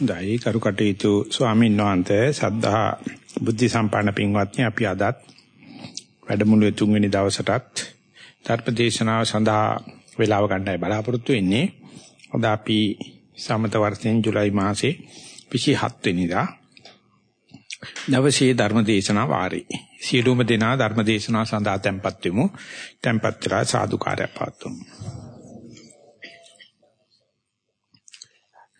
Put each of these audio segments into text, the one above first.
දෛ කරුකටේතු ස්වාමීන් වහන්සේ සද්ධා බුද්ධ සම්පන්න පින්වත්නි අපි අදත් වැඩමුළුවේ තුන්වෙනි දවසටත් ධර්මදේශනාව සඳහා වේලාව ගන්නයි බලාපොරොත්තු වෙන්නේ. අද අපි සමත වර්ෂයෙන් ජූලයි මාසේ 27 වෙනිදා දවසේ ධර්මදේශනා වාරේ. සියලුම දෙනා ධර්මදේශනා සඳහා tempත් වෙමු. tempත් වෙලා සාදුකාරය පාත්තුමු.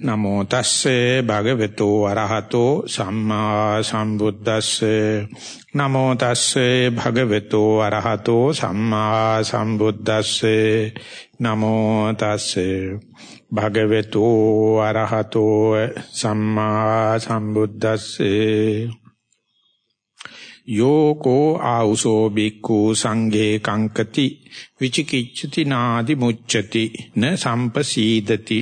නමෝ තස්සේ භගවතු අරහතෝ සම්මා සම්බුද්දස්සේ. නමෝ තස්සේ භගවතු අරහතෝ සම්මා සම්බුද්දස්සේ. නමෝ තස්සේ භගවතු අරහතෝ සම්මා සම්බුද්දස්සේ. යෝකෝ ආඋසෝ බික්ඛු සංඝේ කංකති. විචිකිච්ඡති නාදි මුච්ඡති න සම්පසීදති.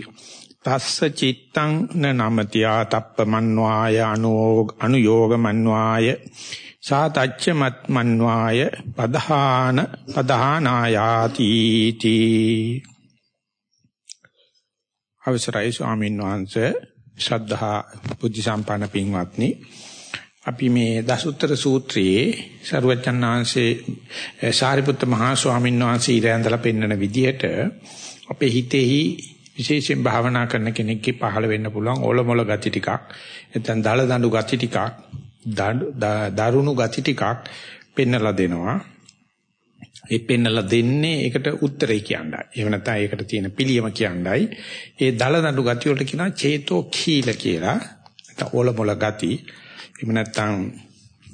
තස්ස චිත්තං න නමති ආතප්පමන්්වාය අනුയോഗ මන්්වාය. සාතච්ච මත් මන්්වාය පදහාන පදහානායාති තී. අවසරයි ස්වාමීන් වහන්සේ. ශ්‍රද්ධා බුද්ධ සම්පන්න පින්වත්නි. අපි මේ දසුත්තර සූත්‍රයේ සරුවචන්නාංශේ සාරිපුත්ත මහා ස්වාමීන් වහන්සේ ඉරැඳලා පෙන්වන විදිහට අපේ හිතෙහි විශේෂයෙන් භාවනා කරන කෙනෙක්ගේ පහළ වෙන්න පුළුවන් ඕලොමොල ගති ටිකක් නැත්නම් දල දඬු ගති ටිකක් දරුණු ගති ටිකක් පෙන්නලා දෙනවා. ඒ පෙන්නලා දෙන්නේ ඒකට උත්තරේ කියන්නයි. එහෙම නැත්නම් ඒකට තියෙන පිළියම කියන්නයි. ඒ දල දඬු ගති වලට කියනවා චේතෝ කීල කියලා. නැත්නම් ඕලොමොල ගති. එහෙම නැත්නම්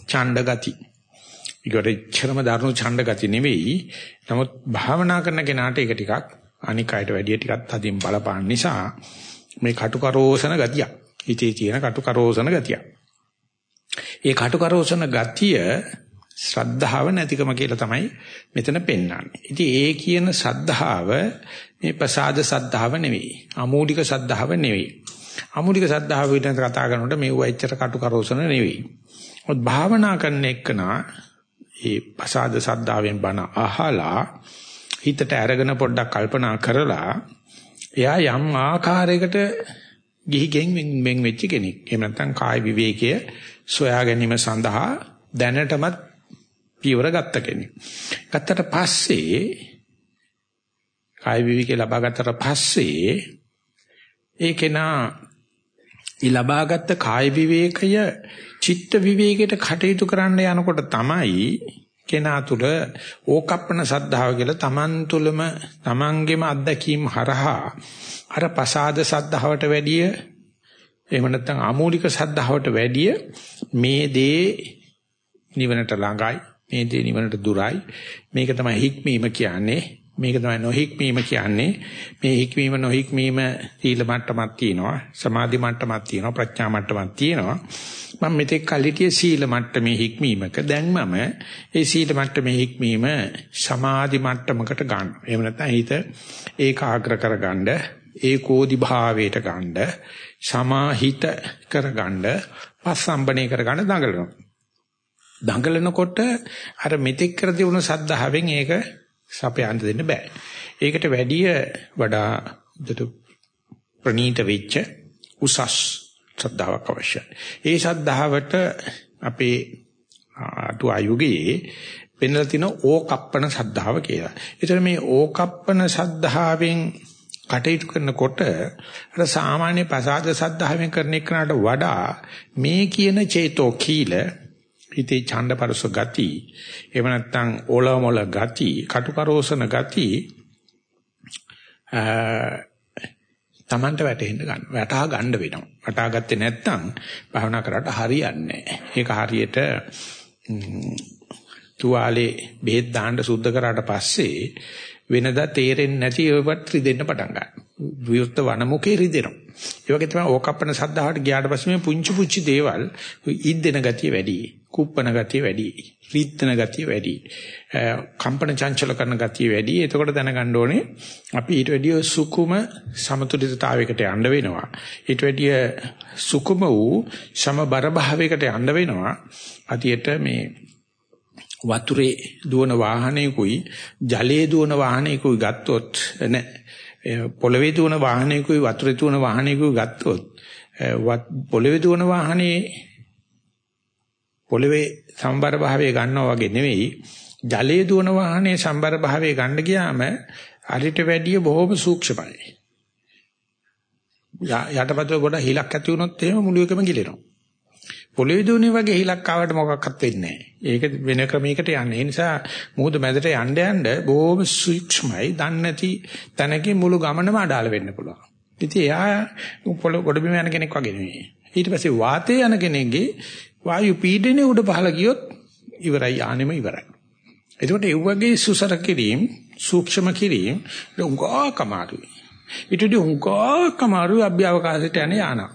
ඡණ්ඩ ගති. ඒකට චරම දරුණු ඡණ්ඩ ගති නෙවෙයි. නමුත් භාවනා කරන කෙනාට ඒක ටිකක් අනික් අයට වැඩිය ටිකක් තදින් බලපාන නිසා මේ කටුකරෝසන ගතිය. හිතේ තියෙන කටුකරෝසන ගතිය. ඒ කටුකරෝසන ගතිය ශ්‍රද්ධාව නැතිකම කියලා තමයි මෙතන පෙන්වන්නේ. ඉතින් ඒ කියන ශ්‍රද්ධාව මේ ප්‍රසාද ශ්‍රද්ධාව නෙවෙයි. අමූලික ශ්‍රද්ධාව නෙවෙයි. අමූලික ශ්‍රද්ධාව විතර කතා කරනකොට මේව එච්චර කටුකරෝසන නෙවෙයි. මොකද භාවනා කරන එකනා ඒ ප්‍රසාද ශ්‍රද්ධාවෙන් බණ අහලා හිතට අරගෙන පොඩ්ඩක් කල්පනා කරලා එයා යම් ආකාරයකට ගිහිගෙන් මෙන් වෙච්ච කෙනෙක්. එහෙම නැත්නම් කාය විවේකයේ සොයා ගැනීම සඳහා දැනටමත් පියවර ගත්ත කෙනෙක්. ගත්තට පස්සේ කාය විවේකේ ලබා ගත්තට පස්සේ ඒ කෙනා ඊ ලබාගත් කාය විවේකය චිත්ත විවේකයට කටයුතු කරන්න යනකොට තමයි කෙනා තුල ඕකප්පන සද්ධාව කියලා Taman තුලම Tamanගෙම අත්දැකීම් හරහා අර පසාද සද්ධාවට වැඩිය එහෙම නැත්නම් ආමූලික සද්ධාවට වැඩිය මේ දේ නිවනට ළඟයි මේ දේ නිවනට දුරයි. මේක තමයි හික්මීම කියන්නේ. මේක තමයි නොහික්මීම කියන්නේ මේ හික්මීම නොහික්මීම සීල මට්ටමක් තියෙනවා සමාධි මට්ටමක් තියෙනවා ප්‍රඥා මට්ටමක් තියෙනවා මම මෙතෙක් කල් හිටියේ සීල මට්ටමේ හික්මීමක දැන් මම ඒ සීල මට්ටමේ හික්මීම සමාධි මට්ටමකට ගන්න. එහෙම නැත්නම් හිත ඒකාග්‍ර කරගන්න ඒකෝදි භාවයට ගන්න සමාහිත කරගන්න පස්සම්බනේ කරගන්න දඟලනවා. දඟලනකොට අර මෙතෙක් කර දිනුන සද්ධාවෙන් ඒක සපයන්න දෙන්න බෑ. ඒකට වැඩිය වඩා ප්‍රනීත වෙච්ච උසස් ශ්‍රද්ධාවක් අවශ්‍යයි. ඒ ශ්‍රද්ධාවට අපේ අතු ආයුගයේ වෙනලා තින ඕකප්පන ශ්‍රද්ධාව කියලා. ඒතර මේ ඕකප්පන ශ්‍රද්ධාවෙන් කටයුතු කරනකොට අර සාමාන්‍ය ප්‍රසාද ශ්‍රද්ධාවෙන් කරන එකට වඩා මේ කියන චේතෝ කීල හිතේ ඡන්දපරස ගති එහෙම නැත්නම් ඕලමොල ගති කටුකරෝසන ගති Tamanට වැටෙන්න ගන්න. වැටහා ගන්න වෙනවා. වටහා ගත්තේ නැත්නම් භාවනා කරාට හරියන්නේ නැහැ. ඒක හරියට තුවාලේ බෙහෙත් දාන්න සුද්ධ කරාට පස්සේ වෙනදා තේරෙන්නේ නැති ඒවත් රිදෙන්න පටන් ගන්නවා. විවෘත වනමුකේ රිදෙනවා. ඒ වගේ තමයි ඕකප්පන සද්ධාවට ගියාට පස්සේ මේ පුංචි පුංචි දේවල් ඉද්දෙන ගතිය වැඩි. කුප්පන ගතිය වැඩි. රිද්දන ගතිය වැඩි. කම්පන චංචල කරන ගතිය වැඩි. එතකොට දැනගන්න ඕනේ අපි ඊට වැඩිය සුකුම සමතුලිතතාවයකට යන්න වෙනවා. ඊට වැඩිය සුකුම වූ සමබර භාවයකට යන්න වෙනවා. අතියට මේ වතුරේ දුවන වාහනයකුයි ජලයේ දුවන වාහනයකුයි ගත්තොත් නෑ පොළවේ දුවන වාහනයකුයි වතුරේ දුවන වාහනයකුයි ගත්තොත් පොළවේ දුවන වාහනේ පොළවේ සම්බර භාවය ගන්නවා වගේ නෙවෙයි ජලයේ දුවන වාහනේ සම්බර භාවය ගන්න ගියාම අරිට වැඩිය බොහොම සූක්ෂමයි. යටපතුල ගොඩ හිලක් ඇති වුණොත් එහෙම මුළු එකම ගිලෙනවා. පොළවේ දුවන්නේ වගේ හිලක් ආවට මොකක්වත් වෙන්නේ නැහැ. ඒක වෙන ක්‍රමයකට යන්නේ. ඒ නිසා මුහුද මැදට යන්න යන්න බොහොම සූක්ෂමයි. දන්නේ නැති තැනකින් මුළු ගමනම අඩාල වෙන්න පුළුවන්. ඉතින් එයා පොළ ගොඩ බිම යන කෙනෙක් වගේ නෙවෙයි. ඊට පස්සේ වාතයේ යන කෙනෙක්ගේ වායු පීඩනය උඩ පහළ ගියොත් ඉවරයි ආනෙම ඉවරයි. එතකොට ඒ වගේ සුසර කිරීම, සූක්ෂම කිරීම උංගා කමාරුයි. ඊටදී උංගා කමාරුයි අභ්‍යවකාශයට යන යානා.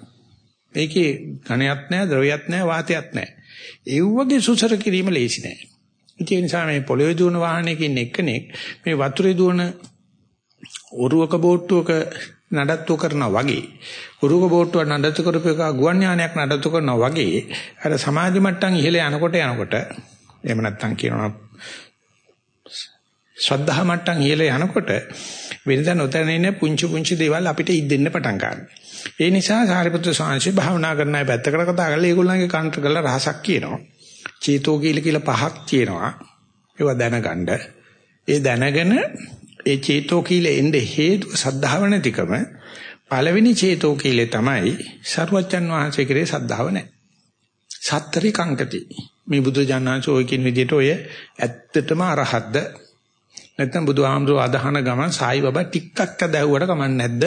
ඒකේ ඝනයක් නැහැ, ද්‍රවයක් නැහැ, වාතයක් නැහැ. ඒ වගේ සුසර කිරීම ලේසි නෑ. ඒ නිසා මේ පොළවේ දුවන වාහනයකින් එක්කෙනෙක් මේ වතුරේ දුවන ඔරුවක බෝට්ටුවක නඩත්තු කරනවා වගේ උරුක බෝට්ටුව නඩත්තු කරපු එක ගුවන් යානයක් නඩත්තු කරනවා වගේ අර සමාධි මට්ටම් ඉහළ යනකොට යනකොට එහෙම නැත්නම් කියනවා ශ්‍රද්ධා මට්ටම් ඉහළ යනකොට වෙනදා නොතැනෙන පුංචි පුංචි දේවල් අපිට ඉදෙන්න පටන් ගන්නවා. ඒ නිසා සාරිපුත්‍ර ස්වාමීන් භාවනා කරන අය පැත්තකට කතා කරලා ඒගොල්ලන්ගේ කන්ට්‍ර කරලා රහසක් කියනවා. චේතෝ කීල කියලා පහක් තියෙනවා. ඒවා දැනගන්න. ඒ දැනගෙන ඒ චේතෝ කීලෙ එන්නේ හේතුව සද්ධාව නැතිකම පළවෙනි චේතෝ කීලෙ තමයි සරුවච්චන් වහන්සේ කරේ සද්ධාව නැහැ. සත්තරි කංකති. මේ බුදු ජානනාංශෝයකින් විදිහට ඔය ඇත්තටම අරහත්ද නැත්නම් බුදුහාමුදුරුවෝ අදහන ගමන් සායි බබා ටිකක් දැව්වට කමන්නේ නැද්ද?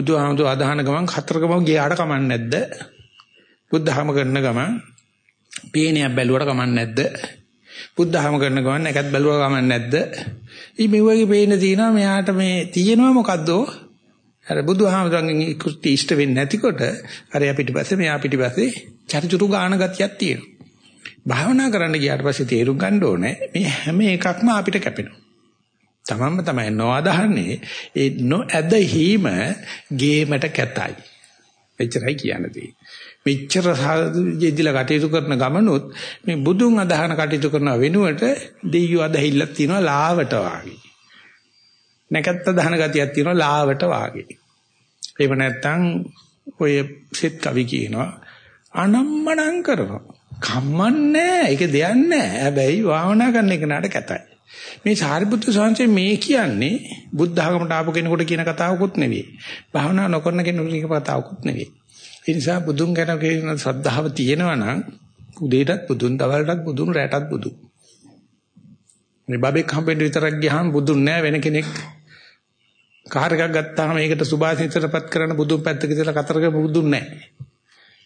බුදුහාමුදුරුවෝ අදහන ගමන් හතරකම ගියාට කමන්නේ නැද්ද? බුද්ධහම කරන ගමන් පේනියක් බැලුවට කමන්නේ නැද්ද? බුද්ධහම කරන ගමන් නැකත් බැලුවා කමන්නේ නැද්ද? ඊ මේ වගේ පේන තියෙනවා මෙයාට මේ තියෙනවා මොකද්ද? අර බුදුහාමුදුරන්ගෙන් කෘත්‍ය ඉෂ්ට වෙන්නේ නැතිකොට අර යා පිටිපස්සේ මෙයා පිටිපස්සේ චරිචුරු ගාන ගතියක් තියෙනවා. භාවනා කරන්න ගියාට පස්සේ තේරුම් ගන්න ඕනේ මේ හැම එකක්ම අපිට කැපෙනවා. තමන්ම තමයි නොඅදහන්නේ ඒ නොඇදහිම ගේමට කැතයි. එච්චරයි කියන්නේ. මෙච්චර ජීදිලා කටයුතු කරන ගමනොත් මේ බුදුන් අදහන කටයුතු කරන වෙනුවට දෙයියෝ අදහිල්ලක් තියනවා ලාවට වාගේ. නැකත් අදහන ගතියක් තියනවා ලාවට වාගේ. එහෙම නැත්නම් ඔය සෙත් කවි කියනවා අනම්මනම් කරනවා. කම්මන්නේ ඒක දෙයක් නැහැ. හැබැයි භාවනා කරන එක නට කැතයි. මේ සාරිපුත්‍ර සංසය මේ කියන්නේ බුද්ධ ධර්මයට ආපු කෙනෙකුට කියන කතාවකුත් නෙවෙයි. භාවනා නොකරන කෙනෙකුට කියන කතාවකුත් නෙවෙයි. ඒ නිසා බුදුන් ගැන කියන ශ්‍රද්ධාව තියෙනවා නම් උදේටත් බුදුන්, දවල්ටත් බුදුන්, රැටත් බුදුන්. මේ බබෙක් හම්බෙන්න විතරක් ගියාම බුදුන් නෑ වෙන කෙනෙක් කාර් එකක් ගත්තාම ඒකට සුභාසිතටපත් කරන බුදුන් පැත්තක ඉඳලා කතරග බුදුන් නෑ.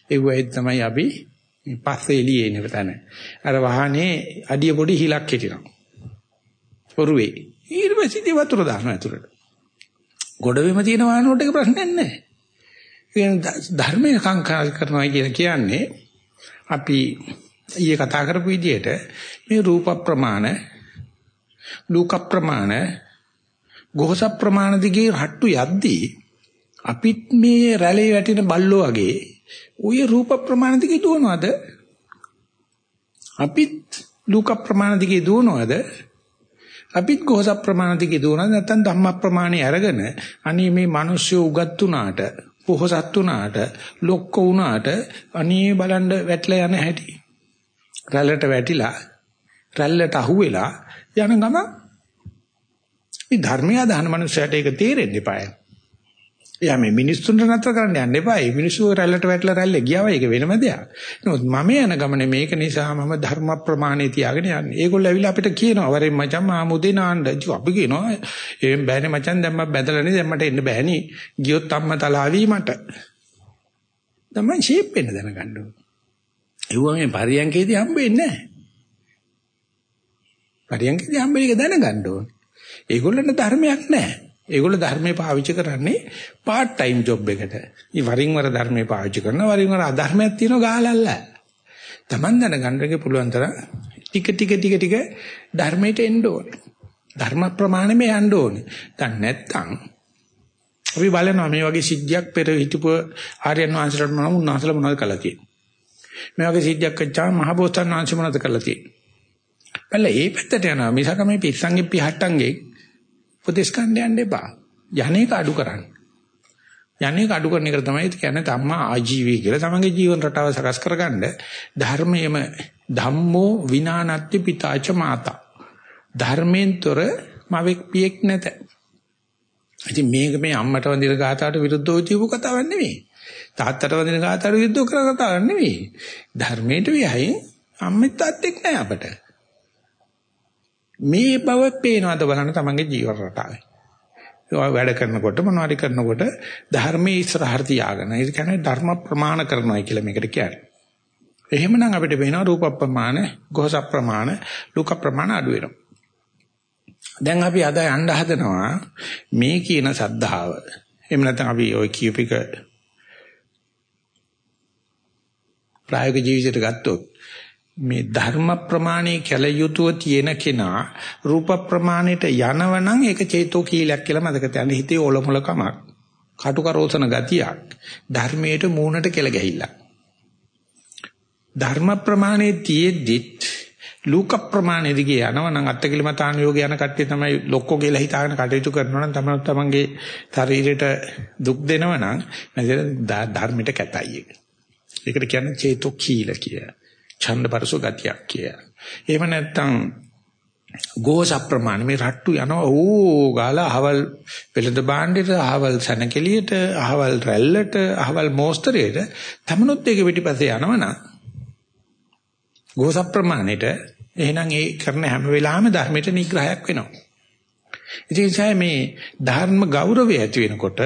ඒ වගේ තමයි අපි මේ පස්සේ එළියේ එන තැන. අර වහනේ අඩිය පොඩි හිලක් හිටිනවා. ඔරුවේ. ඊට පස්සේ ඉතින් වතුර දානවා ඇතුළට. ගොඩවෙම තියෙන වාහන වලට ප්‍රශ්නයක් නැහැ. ඒ ධර්මයේ කාංකා කරනවා කියන්නේ අපි ඊයේ කතා කරපු විදිහට මේ රූප ප්‍රමාණ ලෝක ප්‍රමාණ ගෝස ප්‍රමාණ දිගේ හට්ටු යද්දී අපිත් මේ රැළේ වැටෙන බල්ලෝ වගේ ওই රූප ප්‍රමාණ දිගේ දුවනවද? අපිත් ලෝක ප්‍රමාණ දිගේ දුවනවද? අපිත් ගෝස ප්‍රමාණ දිගේ දුවනවද නැත්නම් ධම්ම ප්‍රමාණي අරගෙන අනේ මේ මිනිස්සු උගත් උනාට පොහසත් උනාට ලොක්ක උනාට අනේ බලන්න වැටලා යන හැටි. රැල්ලට වැටිලා රැල්ලට අහුවෙලා යන ගම මේ ධර්මය දහන මනුස්සයට ඒක තේරෙන්න එපායි. එයා මේ මිනිස්සුන්ට නතර කරන්න යන්න එපා. මේ මිනිස්සු රැල්ලට වැටලා රැල්ල ගියාම ඒක වෙනම දෙයක්. නමුත් මම යන ගමනේ මේක නිසා මම ධර්ම ප්‍රමාණේ තියාගෙන යන්නේ. ඒගොල්ලෝ ඇවිල්ලා අපිට කියනවා වරෙන් මචං මාමුදේ නාන්න. අපි කියනවා එහෙම බෑනේ මචං දැන් මම බැදලානේ දැන් මට එන්න බෑනේ. ගියොත් අම්මා තලාවි මට. තමයි ෂේප් වෙන්න දැනගන්න ඕනේ. ඒවා මේ පරියන්කේදී හම්බෙන්නේ නැහැ. පරියන්කේදී හම්බෙන්නේ දැනගන්න ඕනේ. ඒගොල්ලන්ට ධර්මයක් නැහැ. ඒගොල්ලෝ ධර්මයේ පාවිච්චි කරන්නේ part time job එකට. ඊ වරින් වර ධර්මයේ පාවිච්චි කරනවා වරින් වර අධර්මයක් තියෙනවා ගහලල්ල. Taman දැනගන්නකේ පුළුවන් තරම් ටික ටික ටික ටික ධර්මයට එන්න ඕනේ. ධර්ම ප්‍රමාණෙම යන්න ඕනේ. දැන් නැත්තම් අපි බලනවා මේ වගේ සිද්ධියක් පෙර හිටපු ආර්යයන් වහන්සේලාට මොනවද උන්වහන්සේලා මොනවද කළා කියන්නේ. මේ වගේ සිද්ධියක් වෙච්චාම මහබෝසත්න් වහන්සේ මොනවද කළා කියන්නේ. බැලලා ඒ පැත්තට යනවා මිසක මේ පිස්සන්ගේ පිහට්ටන්ගේ උපදේශ ගන්න යන්න එපා. යන්නේක අඩු කරන්න. යන්නේ අඩු කරන එක තමයි කියන්නේ ධම්මා ආජීවී කියලා. තමන්ගේ ජීවන රටාව සකස් කරගන්න ධර්මයේම ධම්මෝ විනානත්ති පිතාච මාතා. ධර්මෙන්තර මවෙක් පියෙක් නැත. ඉතින් මේක මේ අම්මට වඳින ගාතාවට විරුද්ධව කියපු කතාවක් නෙවෙයි. තාත්තට වඳින ගාතාවට විරුද්ධව කරන කතාවක් නෙවෙයි. ධර්මයට වියහින් අම්මෙත් තාත්තෙක් නෑ අපට. මේ බව පේනවද බලන්න තමන්ගේ ජීවන රටාවේ. වැඩ කරනකොට මොනවාරි කරනකොට ධර්මයේ ඉස්සරහට තියාගෙන ඒ කියන්නේ ධර්ම ප්‍රමාණ කරනවා කියලා මේකට කියන්නේ. එහෙමනම් අපිට වෙනවා රූප ප්‍රමාණ, ගෝස ප්‍රමාණ, ලෝක ප්‍රමාණ අඩු වෙනවා. දැන් අපි අද යන්න හදනවා මේ කියන සද්ධාව. එහෙම නැත්නම් අපි ওই කියූපික ප්‍රායෝගික ජීවිතයට ගත්තොත් මේ ධර්ම ප්‍රමාණයේ කැල යුතුව තියෙන කෙනා රූප ප්‍රමාණයට යනවනම් ඒක චේතෝ කීලයක් කියලා මතක තියාගන්න හිතේ ඔලොමල කමක් කටුකරෝසන ගතියක් ධර්මයට මූණට කෙල ගැහිලා ධර්ම ප්‍රමාණයේ තියෙද්දිත් ලෝක ප්‍රමාණය දිගේ යනවනම් අත්කලමතාන යෝග යන කට්ටිය තමයි ලොක්කෝ කියලා හිතාගෙන කටයුතු කරනවා නම් තමයි තමන්ගේ ශරීරයට දුක් දෙනවනම් ධර්මයට කැතයි ඒක. ඒකට කියන්නේ චේතෝ කීල කියලා. ඡන්දපරසෝ ගතියක් කිය. එහෙම නැත්නම් ගෝස ප්‍රමාණ මේ රට්ටු යනවා ඕ ගාලා අහවල් වෙළඳ භාණ්ඩෙට අහවල් සනකෙලියට අහවල් රැල්ලට අහවල් මෝස්තරයට තමනුත් ඒක පිටිපස්සේ යනවනම් ගෝස ප්‍රමාණයට එහෙනම් ඒ කරන හැම වෙලාවෙම ධර්මයට නිග්‍රහයක් වෙනවා. ඉතින් මේ ධර්ම ගෞරවය ඇති වෙනකොට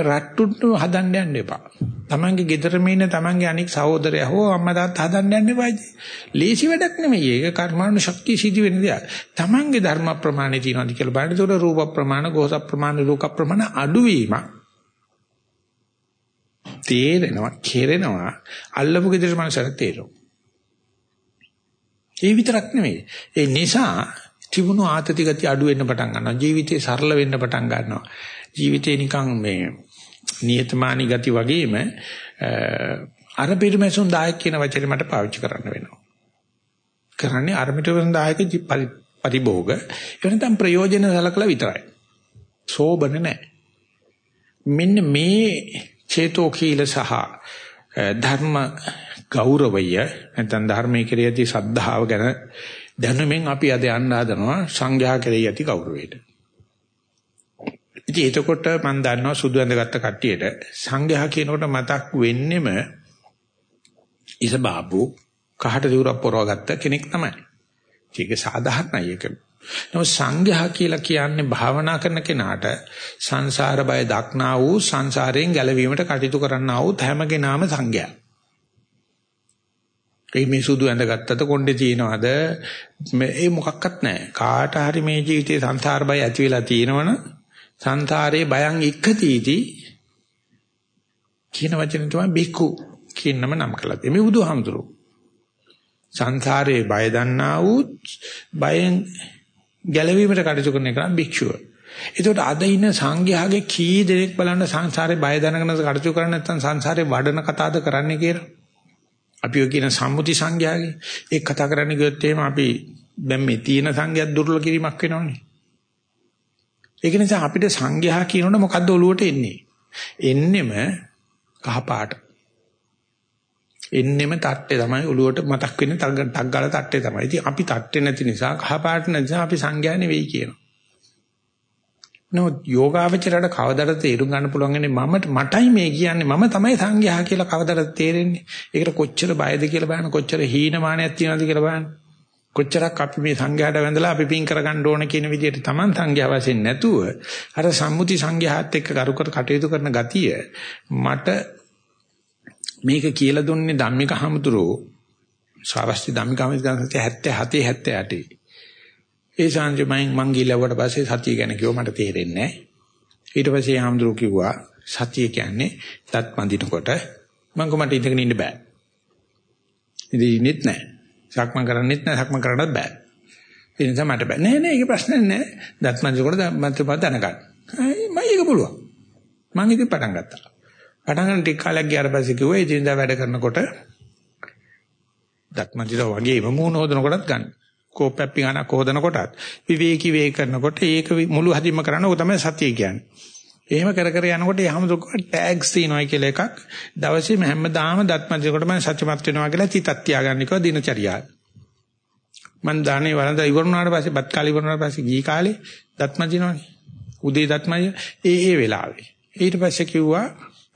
රට්ටුට හදන්න යන්න එපා. Tamange ගෙදරම ඉන්න Tamange අනික් සහෝදරයා හෝ අම්මා තාත්තා හදන්න යන්න එපා. ලේසි වැඩක් නෙමෙයි. ඒක කර්මානු ශක්තිය සිදි වෙන දෙයක්. Tamange ධර්ම ප්‍රමාණය තියනවාද කියලා බලන්න. ඒතකොට රූප ප්‍රමාණ, ගෝස ප්‍රමාණ, ලෝක ප්‍රමාණ අඩුවීම තේරෙනවා, කෙරෙනවා. අල්ලපු ගෙදර මනසට තේරෙනවා. ඒ විතරක් නෙමෙයි. ඒ නිසා තිබුණු ආතති ගති අඩු වෙන්න පටන් ගන්නවා. ජීවිතේ සරල වෙන්න පටන් ගන්නවා. ජීවිතේ නිකන් මේ නියතමානී ගති වගේම අර පිරිමැසුන් දායක කියන වචනේ මට පාවිච්චි කරන්න වෙනවා. කරන්නේ අර පිරිමැසුන් දායක පරිභෝග එවනතම් ප්‍රයෝජන සලකලා විතරයි. සෝබන නැහැ. මෙන්න මේ චේතෝ කීල සහ ධර්ම ගෞරවය නැත්නම් ධර්මයේ කෙරෙහි සද්ධාව ගැන දැනුමින් අපි අද යන්න හදනවා සංඝයා කෙරෙහි ඇති ගෞරවයට. ඉතින් එතකොට මම දන්නවා සුදු ඇඳගත්ත කට්ටියට සංඝයා කියනකොට මතක් වෙන්නෙම ඉස බාබු කහට දිවුරක් පොරවගත්ත කෙනෙක් තමයි. ඒක සාධාරණයි ඒක. නමුත් සංඝයා කියලා කියන්නේ භාවනා කරන කෙනාට සංසාර බය දක්නා වූ සංසාරයෙන් ගැලවීමට කටයුතු කරන්නා වූ හැම කෙනාම සංඝයා. ඒ මේ සුදු ඇඳගත්තද කොණ්ඩේ තියනවාද මේ මොකක්වත් නැහැ. කාට හරි මේ ජීවිතේ සංසාර බය ඇති වෙලා තියෙනවනම් සංසාරේ බයං ඉක්කතිටි කියන වචනේ තමයි බික්කු කියනම නම් කළා. මේ බුදුහාමුදුරු. සංසාරේ බය දන්නා වූ බයෙන් ගැලවීමට කටයුතු කරන එක නම් භික්ෂුව. ඒකට අද ඉන්න සංඝයාගේ කී දෙනෙක් බලන්න සංසාරේ බය දැනගෙන කටයුතු කරන්නේ නැත්නම් සංසාරේ වඩන කතාවද කරන්නේ කියලා. අපි ඔය කියන සම්මුති සංඝයාගේ ඒක කතා කරන්න ගියොත් එහෙම අපි දැන් මේ තියෙන සංඝයාත් දුර්වල කිරීමක් වෙනවනේ. ඒක නිසා අපිට සංඝයා කියනොත් මොකද්ද ඔලුවට එන්නේ? එන්නෙම කහපාට. එන්නෙම තට්ටේ තමයි ඔලුවට මතක් වෙන්නේ ටක් ගාලා තට්ටේ තමයි. ඉතින් අපි තට්ටේ නැති නිසා කහපාට නැති නිසා අපි සංඝයා නෙවෙයි කියනවා. නමුත් යෝගාවචරයට කවදාද තේරුම් ගන්න පුළුවන්න්නේ මම මටයි මේ කියන්නේ මම තමයි සංඝයා කියලා කවදාද තේරෙන්නේ. ඒකට කොච්චර බයද කියලා බලන්න කොච්චර හීනමානයක් තියනවද කියලා බලන්න. කොච්චරක් අපි මේ සංඝයාට වැඳලා අපි පින් කරගන්න ඕන කියන විදිහට Taman සංඝයා වශයෙන් නැතුව අර සම්මුති සංඝයාත් එක්ක කරුකර කටයුතු කරන ගතිය මට මේක කියලා දුන්නේ ධම්මික හමුදුරෝ සාරස්ති ධම්මික හමුදුරෝ 77 78 ඒ සංජමෙන් මං ගිලවට පස්සේ සතිය ගැන කිව්ව මට තේරෙන්නේ නැහැ. ඊට පස්සේ හමුදුරෝ කිව්වා සතිය කියන්නේ තත් පඳිනකොට මං කොමට ඉඳගෙන ඉන්න බෑ. ඉතින් ඉන්නෙත් නැහැ. සක්මන් කරන්නෙත් නෑ සක්මන් කරන්නත් බෑ. ඒ නිසා මට බෑ. නෑ නෑ ඒක ප්‍රශ්නේ නෑ. දත්මන්ජකොට මට පද දැනගන්න. මම ඒක පුළුවන්. මම ඉතින් පටන් ගත්තා. පටන් ගන්න ටික කාලයක් ගියාට පස්සේ කිව්වා ඉතින් දා වැඩ කරනකොට දත්මන්ජිර වගේම මූණ හොදනකොටත් ගන්න. කෝපයක් පිඟානක් හොදනකොටත් විවේකී වේ කරනකොට ඒක මුළු හදින්ම කරන්න ඕක තමයි සතිය කියන්නේ. එහෙම කර කර යනකොට යහමතුක ටැග්ස් තියනවා කියලා එකක් දවසේම හැමදාම දත්මදිනකොට මම සත්‍යමත් වෙනවා කියලා තිතක් තියාගන්නකෝ දිනචරියාව. මං දානේ වරන්ද ඉවරුනාට පස්සේ බත් කාලේ ඉවරුනාට පස්සේ ගිහි කාලේ දත්මදිනවනේ. උදේ දත්මය ඒ ඒ වෙලාවේ. ඊට පස්සේ කිව්වා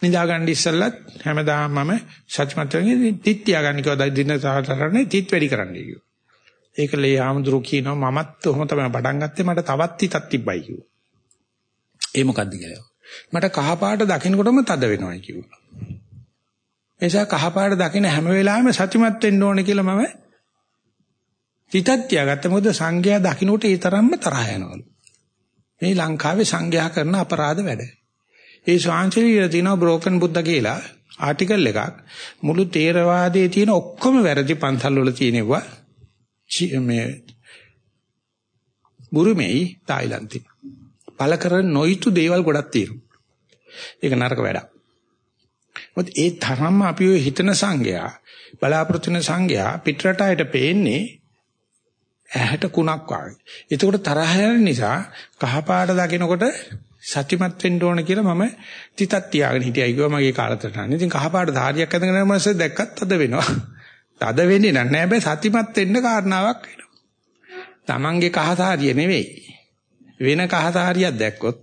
නිදාගන්න ඉස්සෙල්ලත් හැමදාම මම සත්‍යමත් වෙන්නේ තිත් තියාගන්නකෝ දින සාතරනේ තිත් වැඩි කරන්නයි කිව්වා. ඒකලේ ආමඳුරු කියනවා මමත් ඔහොම තමයි පටන් ගත්තේ මට තවත් තිතක් තිබ්බයි කිව්වා. ඒ මොකද්ද කියලා. මට කහපාට දකින්නකොටම තද වෙනවා කිව්වා. එසා කහපාට දකින්න හැම වෙලාවෙම සත්‍යමත් වෙන්න ඕනේ කියලා මම තිතක් තියාගත්තා. මොකද සංඝයා දකින්නකොට ඒ තරම්ම තරහ යනවලු. මේ ලංකාවේ සංඝයා කරන අපරාධ වැඩ. ඒ ශාන්තිලිය තියෙනවා බ්‍රෝකන් බුද්ධ කියලා ආටිකල් එකක් මුළු තේරවාදයේ තියෙන ඔක්කොම වැරදි පන්සල් වල තියෙනවා මේ බුරුමේයි තායිලන්තේ පළ කරන නොයිතු දේවල් ගොඩක් තියෙනවා. ඒක නරක වැඩක්. මොකද ඒ තරම්ම අපි ඔය හිතන සංගයා බලාපොරොත්තු වෙන සංගයා පිටරටයට පේන්නේ ඇහැට කුණක් වගේ. ඒකට තරහ යන නිසා කහපාට දකිනකොට සත්‍යමත් වෙන්න ඕන කියලා මම තිතක් තියාගෙන හිටියයි කිව්වා මගේ කාලතරණ. ඉතින් කහපාට ධාරියක් අඳගෙන යන මාසේ දැක්කත් අද වෙනවා. තද වෙන්නේ නැහැ. හැබැයි සත්‍යමත් වෙන්න කාරණාවක් වෙනවා. Tamange කහසාරිය නෙවෙයි. වෙන කහසාරියක් දැක්කොත්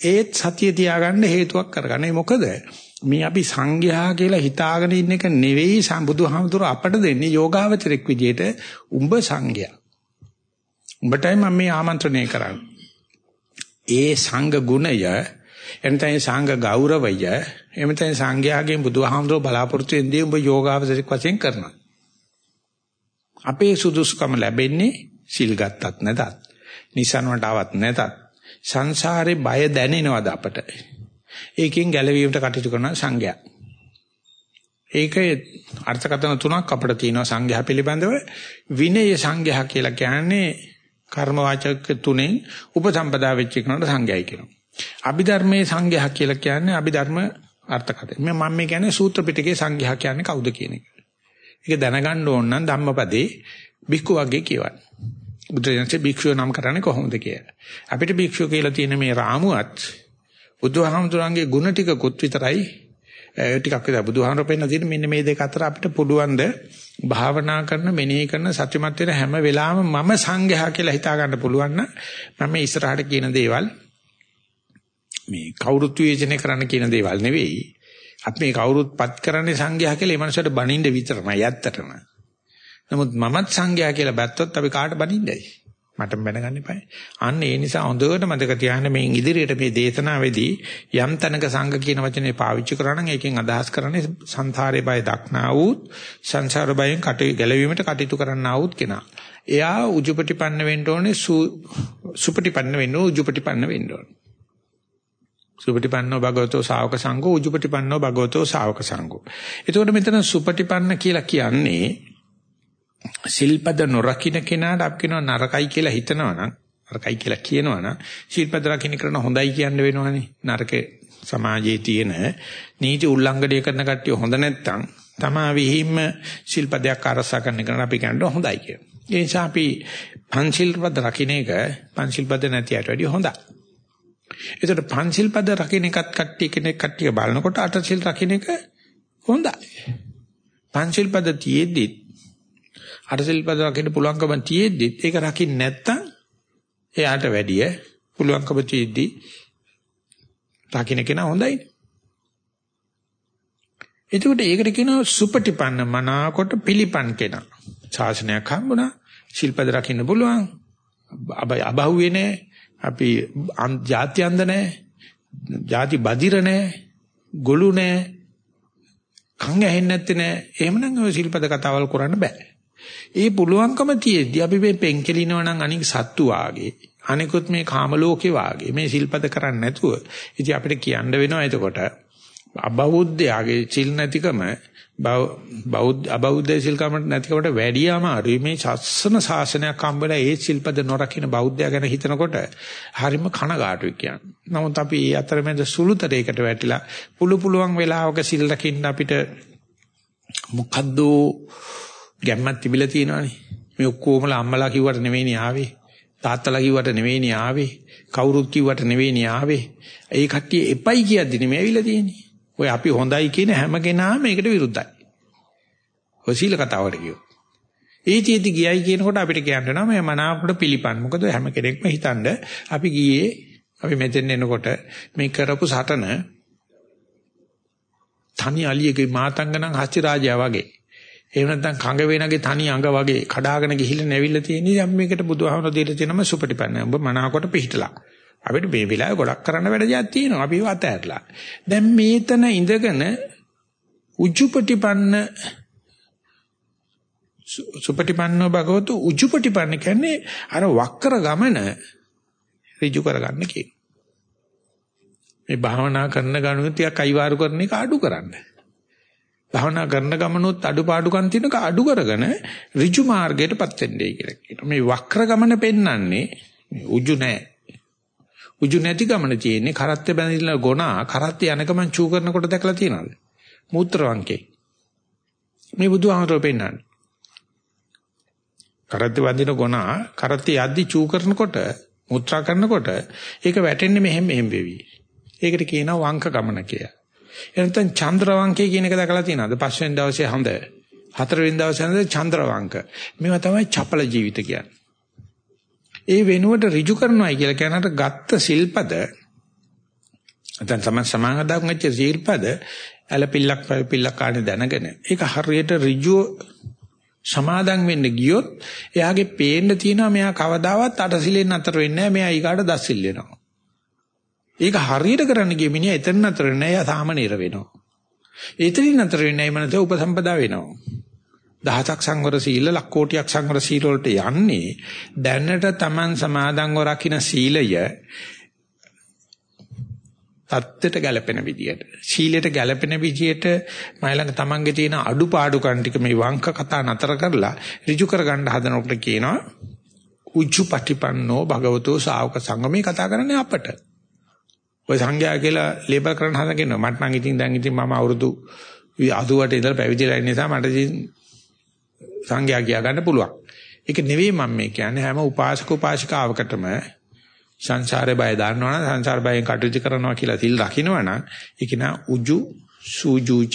ඒත් සතිය තියාගන්න හේතුවක් කරගන්නේ. මොකද? මේ අපි සංඝයා කියලා හිතාගෙන ඉන්න එක නෙවෙයි සම්බුදුහාමුදුර අපට දෙන්නේ යෝගාවචරෙක් විදියට උඹ සංඝයා. උඹටයි මම මේ ආමන්ත්‍රණය කරන්නේ. ඒ සංඝ ගුණය එනතේ සංඝ ගෞරවය එමෙතේ සංඝයාගෙන් බුදුහාමුදුර බලාපොරොත්තු වෙන්නේ උඹ යෝගාවචරෙක් වශයෙන් කරනවා. අපේ සුදුසුකම ලැබෙන්නේ සිල් ගත්තත් නැතත්. නිසන්වට ආවත් නැතත් සංසාරේ බය දැනෙනවද අපට? ඒකෙන් ගැලවීමට කටයුතු කරන සංඝයා. ඒකේ අර්ථකථන තුනක් අපිට තියෙනවා සංඝයා පිළිබඳව විනය සංඝයා කියලා කියන්නේ කර්ම වාචක තුනෙන් උපසම්පදා වෙච්ච කෙනාට සංඝයයි කියනවා. අභිධර්මයේ සංඝයා කියලා කියන්නේ අභිධර්ම අර්ථකථන. මම මේ කියන්නේ සූත්‍ර පිටකේ සංඝයා කියන්නේ කවුද කියන එක. ඒක දැනගන්න ඕන නම් ධම්මපදේ බික්කු වගේ කියවන්න. බුදුරජාණන්සේ භික්ෂුව නම් කරන්නේ කොහොමද කියලා. අපිට භික්ෂුව කියලා තියෙන මේ රාමුවත් බුදුහාමුදුරන්ගේ ගුණ ටිකකුත් විතරයි ටිකක් විතර බුදුහාමුදුරුවෝ පෙන්න තියෙන මෙන්න මේ දෙක අතර අපිට පුළුවන් ද භාවනා කරන මෙනෙහි කරන සත්‍යමත් වෙන හැම වෙලාවෙම මම සංඝයා කියලා හිතා ගන්න පුළුවන් නම් මම ඉස්සරහට කියන දේවල් මේ කවුරුත් විචනය කරන්න කියන දේවල් නෙවෙයි අපි මේ කවුරුත් පත් කරන්නේ සංඝයා කියලා ඒ මනසට බනින්න විතරමයි ඇත්තටම නමුත් මමත් සංඝයා කියලා බැත්තොත් අපි කාට බනින්නයි? මට බැනගන්න එපා. අන්න ඒ නිසා හොඳට මතක තියාගන්න මේ ඉදිරියට මේ දේශනාවේදී යම් තැනක සංඝ කියන වචනේ පාවිච්චි කරා නම් ඒකෙන් අදහස් කරන්නේ සංසාරේ බය දක්නා වූත් සංසාර බයෙන් කටයුතු ගැලවීමට කටයුතු කරන්නා වූත් කෙනා. එයා උජුපටිපන්න වෙන්න ඕනේ සුපටිපන්න වෙන්න උජුපටිපන්න වෙන්න ඕනේ. සුපටිපන්නෝ භගවතෝ ශාවක සංඝෝ උජුපටිපන්නෝ භගවතෝ ශාවක සංඝෝ. එතකොට මෙතන සුපටිපන්න කියලා කියන්නේ සිල්පද නොරකින්න කෙනාට අපි කියනවා නරකයි කියලා හිතනවනම් නරකයි කියලා කියනවනම් සිල්පද රකින්න කරන හොඳයි කියන්න වෙනවනේ නරක සමාජයේ තියෙන නීති උල්ලංඝනය කරන කට්ටිය හොඳ නැත්තම් තමා විහිම්ම සිල්පදයක් අරසා කරන කෙනා අපි කියනවා හොඳයි කියලා. ඒ නිසා අපි පංචිල්පද රකින්න එක පංචිල්පද නැති අයට වැඩිය හොඳයි. ඒකට පංචිල්පද රකින්න එකත් කට්ටිය කෙනෙක් කට්ටිය බලනකොට අටසිල් රකින්න එක හොඳයි. පංචිල්පද තියෙද්දි අටසිල්පද රකින්න පුළුවන්කම තියෙද්දි ඒක රකින්න නැත්තම් එයාට වැඩිය පුළුවන්කම තියෙද්දි රකින්න කෙනා හොඳයි. එතකොට ඒකට කියනවා සුපටිපන්න මනාකොට පිළිපන් කෙනා. ශාසනයක් හම්බුණා. ශිල්පද රකින්න පුළුවන්. අබහුවේ නැහැ. අපි ಜಾති අන්ද නැහැ. ಜಾති බදිර නැහැ. ගොළු නැහැ. කන් ඇහෙන්නේ නැත්තේ නැහැ. එහෙමනම් ඔය ශිල්පද කතාවල් කරන්න බෑ. ඒ පුළුවන්කම තියෙද්දි අපි මේ පෙන්කෙලිනවා නම් අනික සත්තු වාගේ අනිකුත් මේ කාම ලෝකේ වාගේ මේ සිල්පද කරන්නේ නැතුව ඉතින් අපිට කියන්න වෙනවා එතකොට අබෞද්ධයාගේ සිල් නැතිකම බෞද්ධ අබෞද්ධ සිල්කම නැතිකමට වැඩි අමාරුයි මේ සස්සන ශාසනයක් හම්බෙලා ඒ සිල්පද නොරකින්න බෞද්ධයා ගැන හිතනකොට හරිම කනගාටුයි කියන්නේ. නමුත් අපි මේ අතරමැද සුළුතරයකට වැටිලා පුළු පුළුවන් වෙලාවක සිල් රකින්න අපිට මොකද්දෝ ගැම්මක් තිබිලා තියෙනවානේ. මේ ඔක්කොමලා අම්මලා කිව්වට නෙවෙයිනේ ආවේ. තාත්තලා කිව්වට නෙවෙයිනේ ආවේ. කවුරුත් කිව්වට නෙවෙයිනේ ආවේ. ඒ කට්ටිය එපයි කියද්දි නෙමෙයි ඇවිල්ලා තියෙන්නේ. ඔය අපි හොඳයි කියන හැම කෙනාම මේකට විරුද්ධයි. ඔය සීල කතාවට කියෝ. ඒතිෙදි ගියයි කියනකොට අපිට කියන්න වෙනවා මේ මනාවකට පිළිපන්. මොකද හැම කෙනෙක්ම හිතනද අපි ගියේ අපි මෙතෙන් එනකොට මේ කරපු සටන තනි අලියගේ මාතංගනම් හස්ති රාජයා වගේ. එහෙම නැත්නම් කඟ වේනගේ තනි අඟ වගේ කඩාගෙන ගිහිල්ලා නැවිල්ලා තියෙන්නේ දැන් මේකට බුදුහාමර දෙයට තියෙනම සුපටිපන්න. ඔබ මනාවකට පිහිටලා. අපිට මේ වෙලාවේ ගොඩක් කරන්න වැඩ දෙයක් තියෙනවා. අපි ඒව අතහැරලා. දැන් මේතන ඉඳගෙන උජුපටිපන්න සුපටිපන්නෝ භගවතු උජුපටිපන්න කියන්නේ අර වක්කර ගමන ඍජු කරගන්න කියන. මේ භාවනා කරන ගණුතියක් අයිවාරු කරන එක අඩු කරන්න. භාවනා කරන ගමනොත් අඩුපාඩුකම් තියෙනක අඩු කරගෙන ඍජු මාර්ගයටපත් වෙන්නේ කියලා කියනවා. මේ වක්‍ර ගමන පෙන්වන්නේ උජු නැහැ. උජු නැති ගමන තියෙන්නේ කරත්තේ බැඳිලා ගොනා කරත්තේ යනකම චූ කරනකොට දැකලා තියෙනවද? මූත්‍ර වංකේ. මේ බුදුහාමරෝ පෙන්වන්නේ. කරත්තේ වදින ගොනා කරත්තේ යද්දි චූ කරනකොට මුත්‍රා කරනකොට ඒක වැටෙන්නේ මෙහෙම මෙහෙම වෙවි. ඒකට කියනවා වංක ගමන කියලා. එනතන් චන්ද්‍රවංකය කියන එක දැකලා තියෙනවද? පස්වෙනි දවසේ හඳ. හතරවෙනි දවසේ හඳ චන්ද්‍රවංක. මේවා තමයි චපල ජීවිත කියන්නේ. ඒ වෙනුවට ඍජු කරනවායි කියලා කියනකට ගත්ත සිල්පද නැත්නම් සම සමාහදාගම් වෙච්ච සිල්පද ඇලපිල්ලක් පිල්ලක් කාණේ දැනගෙන ඒක හරියට ඍජුව සමාදන් වෙන්න ගියොත් එයාගේ පේන්න තියෙනවා මෙයා කවදාවත් අටසිලෙන් අතර වෙන්නේ නැහැ මෙයා ඊගාට දස්සිල් වෙනවා. ඒක හරියට කරන්න ගිය මිනිහා එතන නතර වෙන්නේ නැහැ එයා සාමනීර වෙනවා. එතනින් නතර වෙන්නේ නැහැ මනස උපසම්පදා වෙනවා. දහසක් සංවර සීල ලක්කෝටියක් සංවර සීල වලට යන්නේ දැනට Taman සමාදන්ව රකින්න සීලය தත්ත්වයට ගැලපෙන විදියට සීලයට ගැලපෙන විදියට මයිලඟ Tamanගේ තියෙන අඩුපාඩුකම් ටික මේ වංක කතා නතර කරලා ඍජු කරගන්න හදනකොට කියනවා උජ්ජුපටිපන්නෝ භගවතෝ ශාවක සංගමේ කතා කරන්නේ අපට ඔය සංඝයා කියලා ලේබල් කරන්න හදගෙන මට නම් ඉතින් දැන් ඉතින් මම අවුරුදු 80ට ඉඳලා පැවිදිලා ඉන්න නිසා මට ඉතින් සංඝයා කියා ගන්න පුළුවන්. ඒක නෙවෙයි මම මේ කියන්නේ. හැම උපාසක උපාසිකාවකටම සංසාරේ බය දන්නවනම් සංසාර බයෙන් කටයුතු කරනවා කියලා තිල් රකින්නවනම් ඒක නා උජු සූජුච.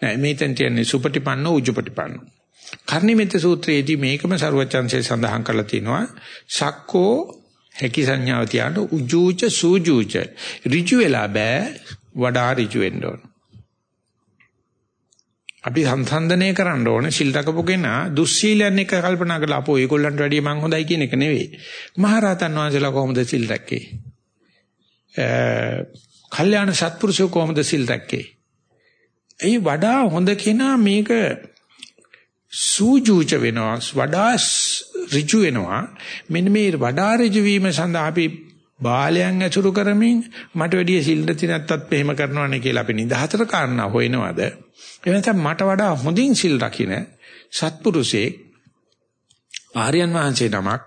නෑ මේතෙන් කියන්නේ සුපටිපන්න උජුපටිපන්න. කර්ණිමෙත් සූත්‍රයේදී මේකම ਸਰවචන්සේ සඳහන් කරලා තිනවා සක්කෝ හැකි සංඥාව තියාන උජුච සූජුච ඍජු වෙලා බෑ වඩා ඍජු වෙන්න ඕන අපි සංසන්දනය කරන්න ඕනේ සිල් රකපු කෙනා දුස්සීලයන් එක කල්පනා කරලා අපෝ ඒගොල්ලන්ට වැඩිය මං හොඳයි කියන එක නෙවෙයි. මහරහතන් වහන්සේලා කොහොමද සිල් රැක්කේ? කල්යාණ සත්පුරුෂෝ කොහොමද සිල් රැක්කේ? ඒ වඩා හොඳ කෙනා මේක සූජූච වෙනවා වඩා ඍජු වෙනවා. මෙන්න මේ වඩා ඍජු වීම සඳහා අපි බාලයන් ඇසුරු කරමින් මට වැඩිය සිල් නැති නැත්තත් මෙහෙම කරනවනේ කියලා අපි නිදහතර කාරණා හොයනවද? එනනම් මට වඩා හොඳින් සිල් රකින්න සත්පුරුෂේ ආර්යයන් වහන්සේ නමක්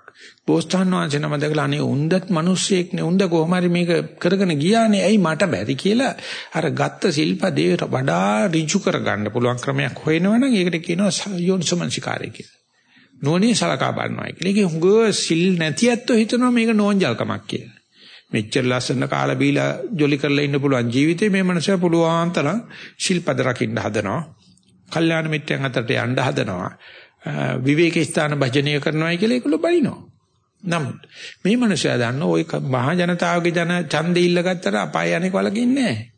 බෝසතාන් වහන්සේ නම දැකලා අනේ උන්දත් මිනිස්සෙක් නේ උන්ද කොහොම හරි මේක කරගෙන ගියානේ. ඇයි මට බැරි කියලා අර ගත්ත සිල්පදේ වඩා ඍජු කරගන්න පුළුවන් ක්‍රමයක් හොයනවනම් ඒකට කියනවා යෝනිසමංසිකාරය කියලා. නෝනේ සලකා බලනවා කියලා. ඒකේ හුඟ සිල් නැති ඇත්තෝ හිතනවා මේක නෝන්ජල්කමක් කියලා. මෙච්චර ලස්සන කාලා බීලා ජොලි කරලා ඉන්න පුළුවන් ජීවිතේ මේ මනුස්සයා පුළුවන් තරම් ශිල්පද රකින්න හදනවා. කල්යාණ මිත්‍යයන් අතරට යන්න හදනවා. විවේක ස්ථාන භජනය කරනවායි කියලා ඒගොල්ලෝ බනිනවා. නමුත් මේ මනුස්සයා දන්න ওই මහා ජනතාවගේ ජන ඡන්දෙ ඉල්ලගත්තට අපාය යන්නේ වලකින්නේ නැහැ.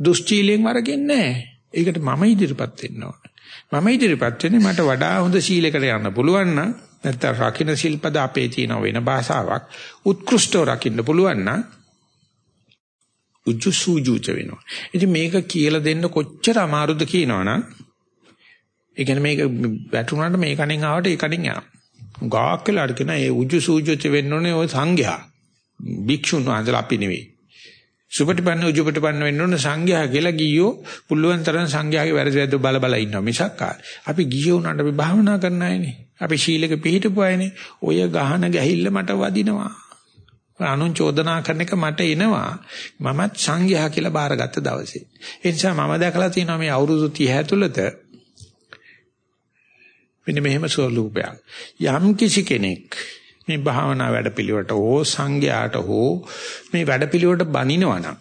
දුස්චීලෙන් වරකින්නේ නැහැ. ඒකට මම ඉදිරිපත් වෙන්න ඕන. මම ඉදිරිපත් වෙන්නේ මට වඩා හොඳ සීලයකට යන්න පුළුවන් නම් නැත්නම් රකින්න ශිල්පද අපේ තියෙන වෙන භාෂාවක් උත්කෘෂ්ටව රකින්න පුළුවන් නම් උජුසුජුච වෙනවා. ඉතින් මේක කියලා දෙන්න කොච්චර අමාරුද කියනවනම් ඒ කියන්නේ මේක වැටුණාට මේ කණෙන් ආවට ඒ කණෙන් යනවා. ගාක් කියලා අර කියන ඒ උජුසුජුච වෙන්න ඕනේ ওই සංඝයා. භික්ෂුන් වහන්සේලා අපි නෙවෙයි. සුපටිපන්න උජුපටිපන්න වෙන්න ඕන සංඝයා කියලා ගියෝ පුළුවන් තරම් සංඝයාගේ වැරදි වැරදි බල බල ඉන්නවා මිසක් අපි ගියෝ උනට අපි භාවනා කරන්න ආයනේ අපි ශීලක පිළිහිටපු ආයනේ ඔය ගහන ගැහිල්ල මට වදිනවා. අනුන් චෝදනා කරන එක මට එනවා. මමත් සංඝයා කියලා බාරගත්ත දවසේ. ඒ නිසා මම දැකලා තියෙනවා මේ අවුරුදු 30 ඇතුළත මෙන්න මෙහෙම ස්වරූපයක්. යම් කිසි කෙනෙක් මේ භාවනා වැඩපිළිවෙලට හෝ සංඝයාට හෝ මේ වැඩපිළිවෙලට බනිනවනම්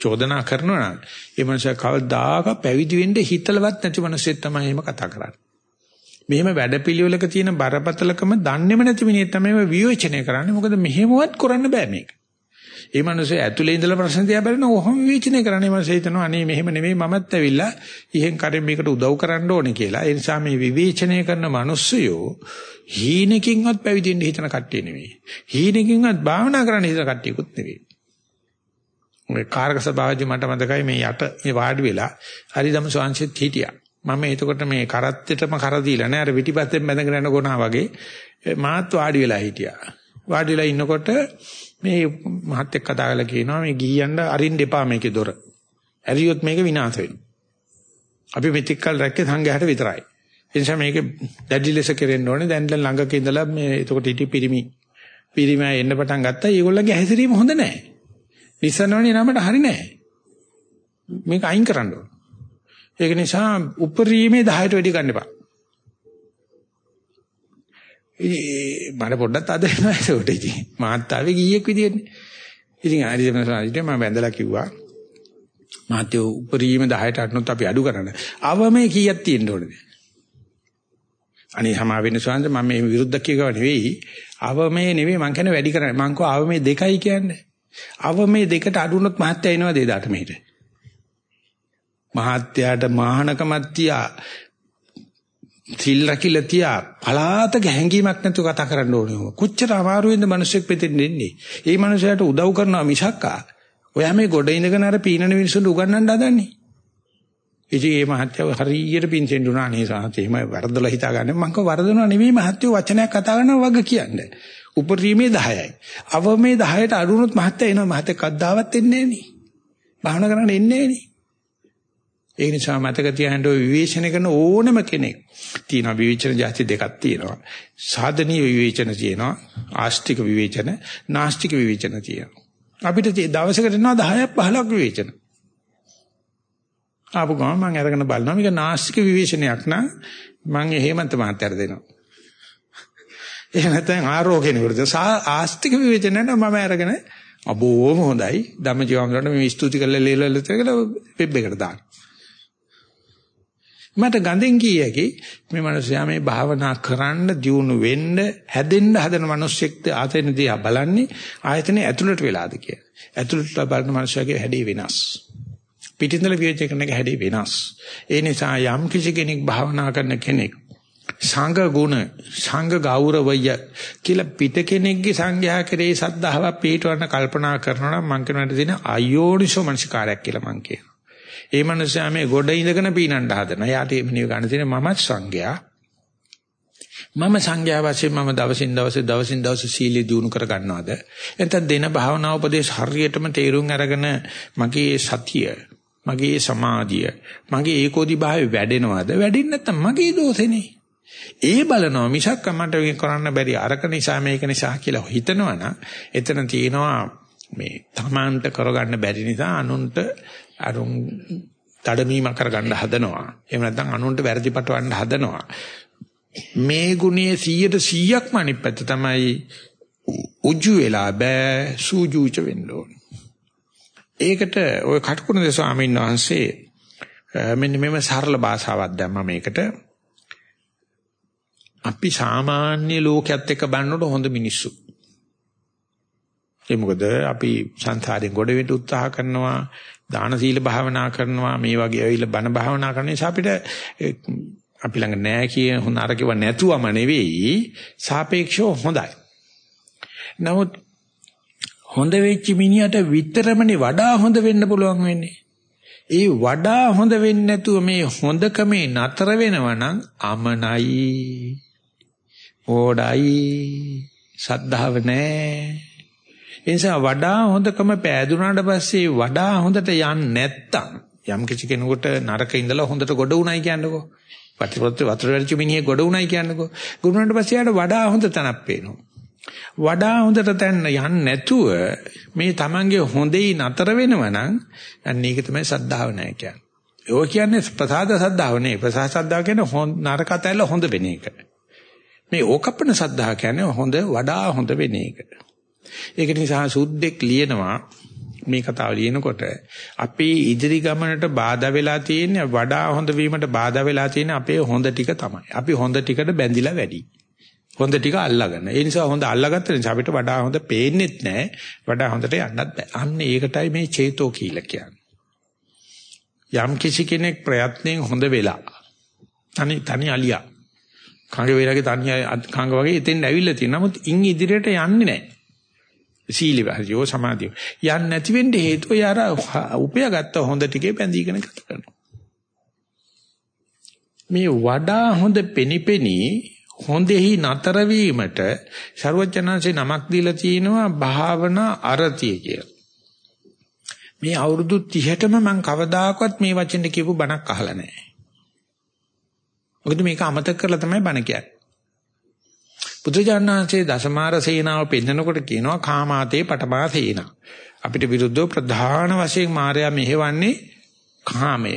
චෝදනා කරනවා නම් ඒ මනුස්සයා කවදාක පැවිදි වෙන්න හිතලවත් නැති මනුස්සයෙක් තමයි එහෙම කතා කරන්නේ. මෙහෙම වැඩපිළිවෙලක තියෙන බරපතලකම දන්නේම නැති මිනිහ තමයි විවේචනය කරන්නේ. මොකද මෙහෙමවත් කරන්න බෑ මේක. ඒ මනුස්සයා ඇතුලේ ඉඳලා ප්‍රශ්න තියා බලන ඔහොම විවේචනය කරන්නේ මම හිතනවා අනේ මෙහෙම නෙමෙයි මමත් ඇවිල්ලා ඉහෙන් කරින් මේකට උදව් කරන්න ඕනේ කියලා. ඒ නිසා මේ විවේචනය කරන මිනිස්සුયો හීනකින්වත් පැවිදෙන්න හිතන කට්ටිය නෙමෙයි. හීනකින්වත් භාවනා කරන්න හිතන කට්ටියකුත් නෙවෙයි. ඔය කාර්ක සභාවේදී මට මතකයි මේ යට මේ වාඩි වෙලා හරිදම ස්වාංශෙත් හිටියා. මම එතකොට මේ කරත්තෙටම කර දීලා නෑ අර පිටිපස්සෙන් බැඳගෙන යන ගොනා වගේ මාත් වාඩි වෙලා හිටියා. වාඩි වෙලා ඉන්නකොට මේ මහත් එක්ක කතා කරලා කියනවා මේ ගිහියන්ට අරින්න එපා මේකේ දොර. ඇරියොත් මේක විනාශ වෙනවා. අපි මෙතික් කල් රැක්කේ සංඝයාට විතරයි. ඒ නිසා මේක දැඩි ලෙස කෙරෙන්න ඕනේ. දැන් ළඟක ඉඳලා මේ එතකොට හිටි පිරිමි පිරිමි එන්න පටන් ගත්තා. ඒගොල්ලන්ගේ හැසිරීම හොඳ නැහැ. නිසනවනේ නමට හරි නැහැ. මේක අයින් කරන්න ඕන. ඒක නිසා උපරිමේ 10ට වැඩි ගන්න එපා. මට පොඩ්ඩක් අද වෙනවා ඒකට ඉතින් මාත්තාවේ ගීයක් විදියනේ. ඉතින් ආරි දෙමන සාහිත්‍ය මම වැඳලා කිව්වා. මාත්‍යෝ උපරිම 10ට අටනොත් අපි අඩු කරන්න. අවමේ කීයක් තියෙන්න ඕනද? අනේ සමා වෙන සාන්ද මම මේ විරුද්ධ කියව නෙවෙයි. අවමේ නෙවෙයි මං කියන්නේ වැඩි කරන්නේ. මං කෝ අවමේ දෙකයි කියන්නේ. අවමේ දෙකට අඩුනොත් මහත්ය එනවද එදාට මෙහෙට? මහත්යාට මහානකමත් තියා සිල් රකිල තියා පලාතක හැංගීමක් නැතුව කතා කරන්න ඕනේ. කොච්චර අමාරුවෙන්ද මිනිස්සෙක් පිටින් දෙන්නේ. ඒ මිනිසයාට උදව් කරනවා මිසක්කා. ඔයා මේ ගොඩ ඉඳගෙන අර පීනන මිනිස්සුන්ට උගන්වන්න හදන්නේ. ඉතින් මේ මහත්යව හරියට පින්සෙන් දුනා නේ සාහත් එහෙම වරදලා හිතාගන්න මම කව වරදනවා නෙවෙයි මහත්යව වචනයක් කතා කරනවා වග කියන්නේ. උපරිමේ 10යි. අවමේ 10ට අඩුනොත් මහත්ය එනවා මහත්ය කද්දාවත් එන්නේ නෑනේ. භාවනා කරන්න එන්නේ නෑනේ. ඒ නිසා මතක තියාගන්න ඔය විවේචන කරන ඕනම කෙනෙක් තියෙනවා විවේචන જાති දෙකක් තියෙනවා. සාධනීය විවේචන තියෙනවා. ආස්තික විවේචන, නාස්තික විවේචන තියෙනවා. අපිට දවසකට එනවා 10ක් 15ක් විවේචන. ආපු ගමන් මම අරගෙන බලනවා මේක නාස්තික විවේචනයක් නම් මම හේමන්ත මහත්තයාට දෙනවා. එහෙම නැත්නම් ආරෝග්‍යනිකුට ආස්තික විවේචනය නම් මම අරගෙන අබෝම හොඳයි ධම්මජීවංගලට මේ ස්තුති කරලා ලේලල කියලා වෙබ් එකට දාන්න. මට ගඳෙන් කීයකි මේ මිනිස්යා මේ භාවනා කරන්න දියුණු වෙන්න හැදෙන්න හදන මිනිස්සෙක්ද ආතෙන දිහා බලන්නේ ආයතනේ ඇතුළට වෙලාද කියලා. ඇතුළට බලන මිනිස්යාගේ හැඩේ වෙනස්. පිටින්දල විවේචනය කරන එක හැඩේ වෙනස්. ඒ නිසා යම් කිසි කෙනෙක් භාවනා කරන කෙනෙක් සංඝ ගුණ සංඝ ගෞරවය කියලා පිට කෙනෙක්ගේ සංඝයා කරේ සද්ධාව පිටවන්න කල්පනා කරනවා නම් මං කියනවාට දෙන අයෝනිසෝ මනසිකාරයක් කියලා මං කියනවා. ඒ මනුස්සයා මේ ගොඩ ඉඳගෙන පීනන්න හදනවා. එයාට මේ ගන්න තියෙන මමත් සංඝයා. මම සංඝයා වශයෙන් මම දවසින් දවස දවසින් දවස සීලිය දිනු කර ගන්නවද? එතෙන් දෙන භාවනා උපදේශ හරියටම තේරුම් අරගෙන මගේ සතිය, මගේ සමාධිය, මගේ ඒකෝදි භාවය වැඩෙනවද? වැඩෙන්නේ නැත්නම් මගේ දෝෂෙනේ. ඒ බලනවා මිසක් මට කරන්න බැරි අරක නිසා මේක නිසා කියලා හිතනවනම් එතන තියෙනවා මේ තමන්ට කරගන්න බැරි නිසා අනුන්ට අරුන් තඩමීම කරගන්න හදනවා. එහෙම නැත්නම් අනුන්ට වැරදි පටවන්න හදනවා. මේ ගුණයේ 100ට 100ක්ම අනිත් පැත්ත තමයි උජු වෙලා බෑ සූජුච වෙන්න ඕනේ. ඒකට ওই කටුකුරුනේ ස්වාමීන් වහන්සේ මෙන්න මෙම සරල භාෂාවක් දැම්මා මේකට. අපි සාමාන්‍ය ලෝකයක් එක්ක බලනකොට හොඳ මිනිස්සු. ඒ මොකද අපි සංසාරයෙන් ගොඩ වෙන්න උත්සාහ කරනවා දාන සීල භාවනා කරනවා මේ වගේ ඇවිල්ලා බණ භාවනා කරන නිසා අපිට අපි ළඟ නෑ කිය හොඳ අරකව නැතුවම නෙවෙයි සාපේක්ෂව හොඳයි. නමුත් හොඳ වෙච්ච මිනිහට විතරමනේ වඩා හොඳ වෙන්න පුළුවන් වෙන්නේ. ඒ වඩා හොඳ වෙන්නේ නැතුව මේ හොඳකමේ නතර වෙනවා නම් අමනයි. ඕඩයි. සද්ධාව නැහැ. ඒ නිසා වඩා හොඳකම පෑදුනාට පස්සේ වඩා හොඳට යන්නේ නැත්තම් යම් කිසි කෙනෙකුට නරක ඉඳලා හොඳට ගොඩ උණයි කියන්නකෝ. පටිපොත් වතුර වැලිච්ච මිනිහේ ගොඩ උණයි කියන්නකෝ. ගුණුනට පස්සේ යාට වඩා හොඳ තැනක් පේනවා. වඩා හොඳට තැන්න යන්නේ නැතුව මේ Tamange හොඳේ නතර වෙනවනම් අන්න ඒක තමයි සද්ධාව නැහැ කියන්නේ. ඔය කියන්නේ ප්‍රසාද සද්ධාව නෙවෙයි. ප්‍රසාද සද්ධාව කියන්නේ නරක තැල්ල හොඳ වෙන එක. මේ ඕකප්පන සද්ධා කියන්නේ හොඳ වඩා හොඳ වෙන එක. ඒක නිසා සුද්දෙක් ලියනවා මේ කතාව ලියනකොට අපේ ඉදිරි ගමනට බාධා වෙලා තියෙන වඩා හොඳ වීමට බාධා වෙලා තියෙන අපේ හොඳ ටික තමයි. අපි හොඳ ටිකට බැඳිලා වැඩි. හොඳ ටික අල්ලගන්න. ඒ නිසා හොඳ අල්ලගත්ත නිසා අපිට වඩා හොඳ පේන්නෙත් නැහැ. වඩා හොඳට යන්නත් බෑ. අන්න ඒකටයි මේ චේතෝ කියලා කියන්නේ. යම් කිසි කෙනෙක් ප්‍රයත්නෙන් හොඳ වෙලා තනි තනි අලියා කංග වේරගේ තනි කංග වගේ එතෙන් ඇවිල්ලා තියෙනවා. නමුත් ඉන් ඉදිරියට යන්නේ නැහැ. සීලවහජෝ සමාධිය. යන්නේ නැති වෙන්න හේතුව යාර උපයාගත්ත හොඳ ටිකේ බැඳීගෙන ගත කරනවා. මේ වඩා හොඳ පෙනිපෙනි හොඳෙහි නතර වීමට ਸਰවඥාන්සේ නමක් දීලා තිනවා භාවනා අරතිය කියලා. මේ අවුරුදු 30ටම මම කවදාකවත් මේ වචෙන් කියපු බණක් අහලා නැහැ. මොකද මේක අමතක කරලා තමයි බණ කියන්නේ. බුදුජානනාංශයේ දසමාර සේනාව පෙන්නකොට කියනවා කාමාතේ පටමා සේනා. අපිට විරුද්ධව ප්‍රධාන වශයෙන් මායя මෙහෙවන්නේ කාමය.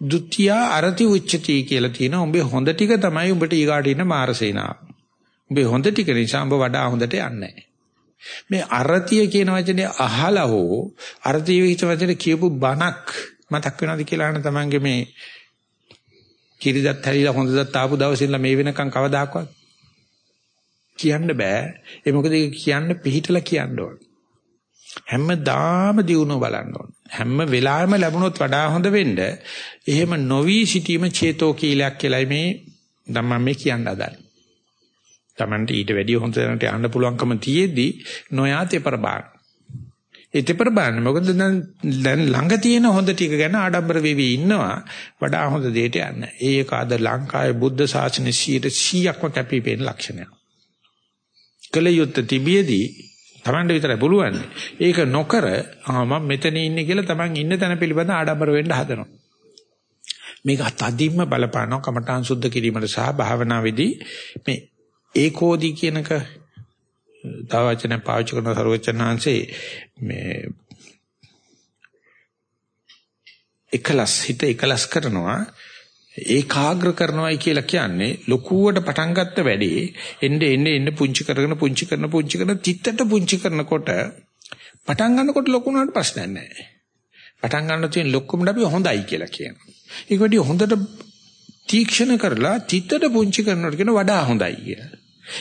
ဒုတိ ය අරති උච්චති කියලා තියෙනවා. උඹේ හොඳ ටික තමයි උඹට ඊගාට ඉන්න මාර සේනාව. උඹේ හොඳ ටික නිසා උඹ වඩා හොඳට යන්නේ මේ අරතිය කියන වචනේ අහලා හෝ අරතිය කියන වචනේ කියපු බණක් මතක් වෙනවද කියලා අහන තමන්ගේ මේ කිරිදත් හැලිලා හොඳදත් ආපු දවසින්ලා මේ වෙනකන් කවදාකවත් කියන්න බෑ. ඒ මොකද ඒක කියන්න පිළිහිටලා කියන්න ඕන. හැමදාම දිනුව බලන්න ඕන. හැම වෙලාවෙම ලැබුණොත් වඩා හොඳ වෙන්න එහෙම නොවි සිටීම චේතෝ කීලයක් කියලායි මේ ධම්ම මේ කියන්න හදන්නේ. Tamante ඊට වැඩිය හොඳ තැනට යන්න පුළුවන්කම තියෙද්දි නොයාතේ පරබාන. ඒතෙපර බලන්න මොකද දැන් දැන් ළඟ තියෙන හොඳ ටික ගැන ආඩම්බර වෙවි ඉන්නවා වඩා හොඳ දෙයට යන්න. ඒක අද ලංකාවේ බුද්ධ ශාසනයේ 100%ක්ම කැපිපෙන ලක්ෂණයක්. කල යුත්තේ තිබියදී Tamande විතරයි පුළුවන්. ඒක නොකර ආ මම මෙතන ඉන්නේ කියලා Taman ඉන්න තැන පිළිබඳ ආඩම්බර වෙන්න හදනවා. මේක අත්අදින්ම බලපානවා කමඨාන් සුද්ධ කිරීමට සහ භාවනාවේදී මේ ඒකෝදි කියනක තව වචන පාවිච්චි කරන සර්වචනාංශේ මේ එකලස් හිත එකලස් කරනවා ඒකාග්‍ර කරනවායි කියලා කියන්නේ ලකුවට පටන් ගත්ත වැඩේ එnde එnde එnde පුංචි කරගෙන පුංචි කරන පුංචි කරන චිත්තට පුංචි කරනකොට පටන් ගන්නකොට ලොකු වුණාට ප්‍රශ්නයක් නැහැ. පටන් ගන්න තියෙන ලොක්කම අපි හොඳයි කියලා කියනවා. ඒක වැඩි හොඳට තීක්ෂණ කරලා චිත්තට පුංචි කරනකොට කියන වඩා හොඳයි කියලා.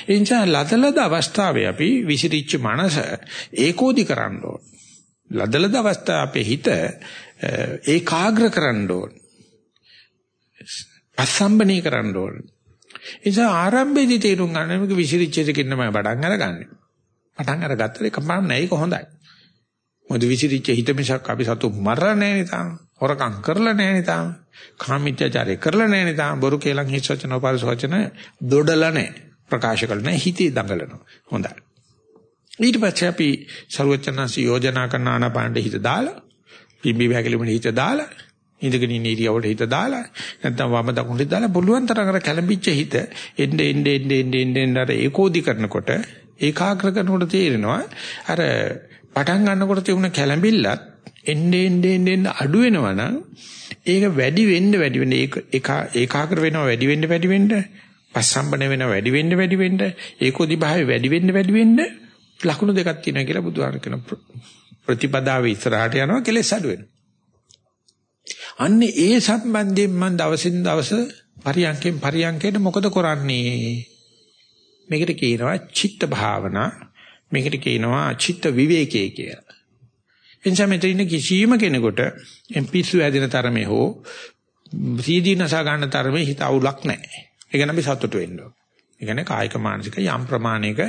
ඒ නිසා ලදලද අවස්ථාවේ අපි විසිරිච්ච මනස ඒකෝදි කරන්න ඕන. ලදලද අවස්ථාව අපේ හිත ඒකාග්‍ර කරන්න ඕන. අසම්බනේ කරන්න ඕන. ඒ නිසා ආරම්භයේදී තේරුම් ගන්න මේක විසිරිච්ච දෙකින් තමයි පටන් අරගන්නේ. පටන් අරගත්තට ඒක පරණ නෑ ඒක හොඳයි. මොකද විසිරිච්ච හිත මිසක් අපි සතු මරලා නෑ නේ හොරකම් කරලා නෑ නේ තාම. කාමීත්‍යචාරය කරලා නෑ නේ තාම. බොරු කේලම් හිස් වචන උපාස වචන දොඩලා නෑ. ප්‍රකාශ කරලා නෑ හිතේ දඟලනවා. හොඳයි. ඊට පස්සේ අපි ਸਰවචනන්සි යෝජනා කරන ආනාපානෙ හිත දාලා පිම්බි වැගලිමේ හිත දාලා ඉඳගෙන ඉන්න ඉරියවට හිත දාලා නැත්නම් වම දකුණට දාලා පුළුවන් තරම් අර කැළඹිච්ච හිත එන්නේ එන්නේ එන්නේ එන්නේ අර ඒකෝදි කරනකොට ඒකාග්‍ර කරනකොට තේරෙනවා අර පටන් ගන්නකොට තිබුණ කැළඹිල්ලත් එන්නේ එන්නේ එන්නේ අඩු වෙනවා නම් ඒක වැඩි වෙන්න වැඩි වෙන්න ඒක ඒකාග්‍ර වෙනවා වැඩි වෙන්න වැඩි වෙන්න පස්සම්බන වෙනවා වැඩි වෙන්න වැඩි වෙන්න ඒකෝදි භාවය වැඩි වෙන්න වැඩි වෙන්න ලකුණු දෙකක් තියෙනවා කියලා බුදුහාම කියන ප්‍රතිපදාවේ ඉස්සරහට යනවා කෙලෙස් අඩු වෙනවා. අන්නේ ඒ සම්බන්ධයෙන් මම දවසින් දවස පරියන්කෙන් පරියන්කයට මොකද කරන්නේ? මේකට කියනවා චිත්ත භාවනා. මේකට කියනවා චිත්ත විවේකයේ කියලා. එනිසා මෙතන කිසිම කෙනෙකුට එම්පිසු ඇදෙන තරමේ හෝ සීදීනස ගන්න තරමේ හිත අවුලක් නැහැ. ඒක නම් අපි සතුටු වෙන්න ඕන. ඒ කියන්නේ කායික මානසික යම් ප්‍රමාණයක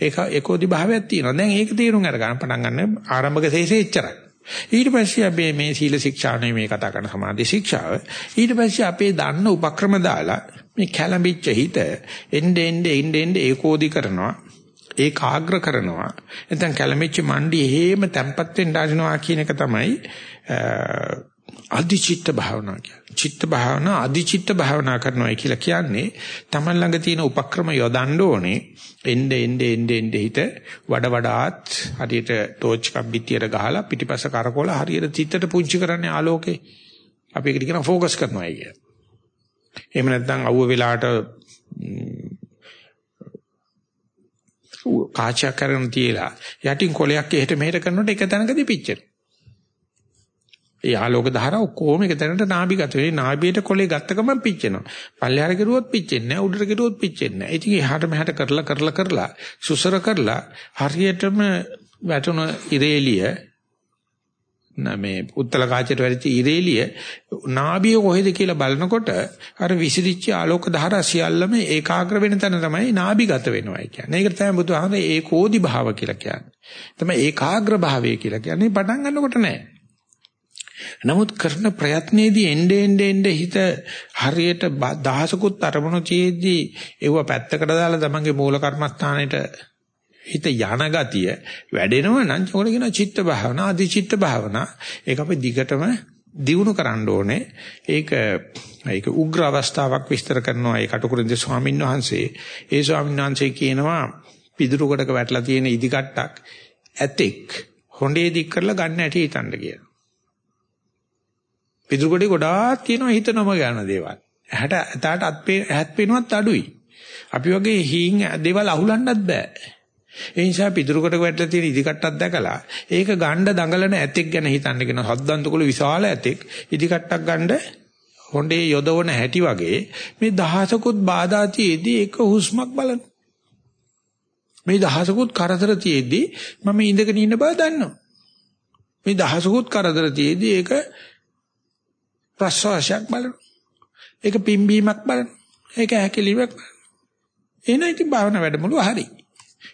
ඒක ඒකෝදි භාවයක් තියෙනවා. දැන් ඒක තීරුම් අරගන්න පටන් ගන්න ආරම්භක ශේෂය එච්චරයි. ඊට පස්සේ අපි මේ සීල ශික්ෂානේ මේ කතා කරන සමාධි ශික්ෂාව. ඊට පස්සේ අපේ දන්න උපක්‍රම දාලා මේ කැළඹිච්ච හිත එnde ende ende ende ඒකෝදි කරනවා. ඒකාග්‍ර කරනවා. නැත්නම් කැළඹිච්ච මණ්ඩි එහෙම තැම්පත් වෙන්න ආදිනවා කියන එක තමයි අධිචිත්ත භාවනා කියන්නේ. චිත්ත භාවනා අධිචිත්ත භාවනා කරනවා කියලා කියන්නේ තමන් ළඟ තියෙන උපක්‍රම යොදන්න ඕනේ. එnde ende ende ende හිත වඩ වඩාත් හරියට ටෝච් එකක් පිටියට ගහලා පිටිපස්ස කරකවලා හරියට චිත්තට පුංචි කරන්නේ ආලෝකේ. අපි ඒකට කියන ફોකස් කරනවා කිය. එහෙම නැත්නම් අවුව වෙලාවට කාචයක් කරගෙන තියලා යටින් කොලයක් එහෙට මෙහෙට කරනකොට එක තැනකදී පිච්චෙනවා. ඒ ආලෝක ධාරාව කොහොම එක තැනකට නාභිගත වෙන්නේ නාභියට කොලේ ගත්ත ගමන් පිච්චෙනවා. පල්ලෙහාට කෙරුවොත් පිච්චෙන්නේ නැහැ උඩට කෙරුවොත් පිච්චෙන්නේ නැහැ. ඉතින් එහාට මෙහාට කරලා කරලා කරලා සුසර කරලා හරියටම වැටුණ ඉරේලිය මේ උත්තල කාචයට වැඩිච්ච ඉරේලිය නාභිය කොහෙද කියලා බලනකොට අර විසිරිච්ච ආලෝක ධාරා සියල්ලම ඒකාග්‍ර වෙන තැන තමයි නාභිගත වෙනවා කියන්නේ. ඒකට තමයි බුදුහාමරේ ඒකෝදි භාව කියලා කියන්නේ. තමයි ඒකාග්‍ර භාවය කියලා කියන්නේ පටන් ගන්නකොට නෑ. නමුත් කරන ප්‍රයත්නයේදී එnde ende ende හිත හරියට දහසකුත් අරමුණු තියේදී ඒව පැත්තකට දාලා තමන්ගේ මූල කර්මස්ථානෙට හිත යන ගතිය වැඩෙනව නම් ඒකට කියනවා චිත්ත භාවනා අධි චිත්ත භාවනා. ඒක අපි දිගටම දියුණු කරන්න ඕනේ. ඒක ඒක උග්‍ර අවස්ථාවක් විස්තර කරනවා ඒ කටුකුරුන්ද ස්වාමීන් වහන්සේ. ඒ ස්වාමීන් වහන්සේ කියනවා පිදුරු කොටක වැටලා තියෙන ඉදි කට්ටක් ඇතෙක් හොඬේ දික් කරලා ගන්න ඇටි හිතන්න කියලා. පිටුරු කොටේ ගොඩාක් තියෙනවා හිත නොම ගන්න දේවල්. ඇහැට ඇතාට අත් ඇහත් පේනවත් අඩුයි. අපි වගේ හීන් දේවල් අහුලන්නත් බෑ. ඒ නිසා පිටුරු කොට වැටලා තියෙන ඉදි කට්ටක් දැකලා ඒක ගණ්ඩ දඟලන ඇතෙක් ගැන හිතන්න කියන හද්දන්තකුළු විශාල ඇතෙක් ඉදි කට්ටක් ගණ්ඩ හොඬේ යොදවන හැටි වගේ මේ දහසකුත් බාධා තියේදී එක හුස්මක් බලන මේ දහසකුත් කරදර තියේදී මම ඉඳගෙන ඉන්න බව දන්නවා මේ දහසකුත් කරදර තියේදී ඒක ප්‍රසවාසයක් බලනවා. ඒක පිම්බීමක් බලනවා. ඒක හැකිලිමක් බලනවා. එන ඉතින් භාවනා වැඩමුළුව හරි.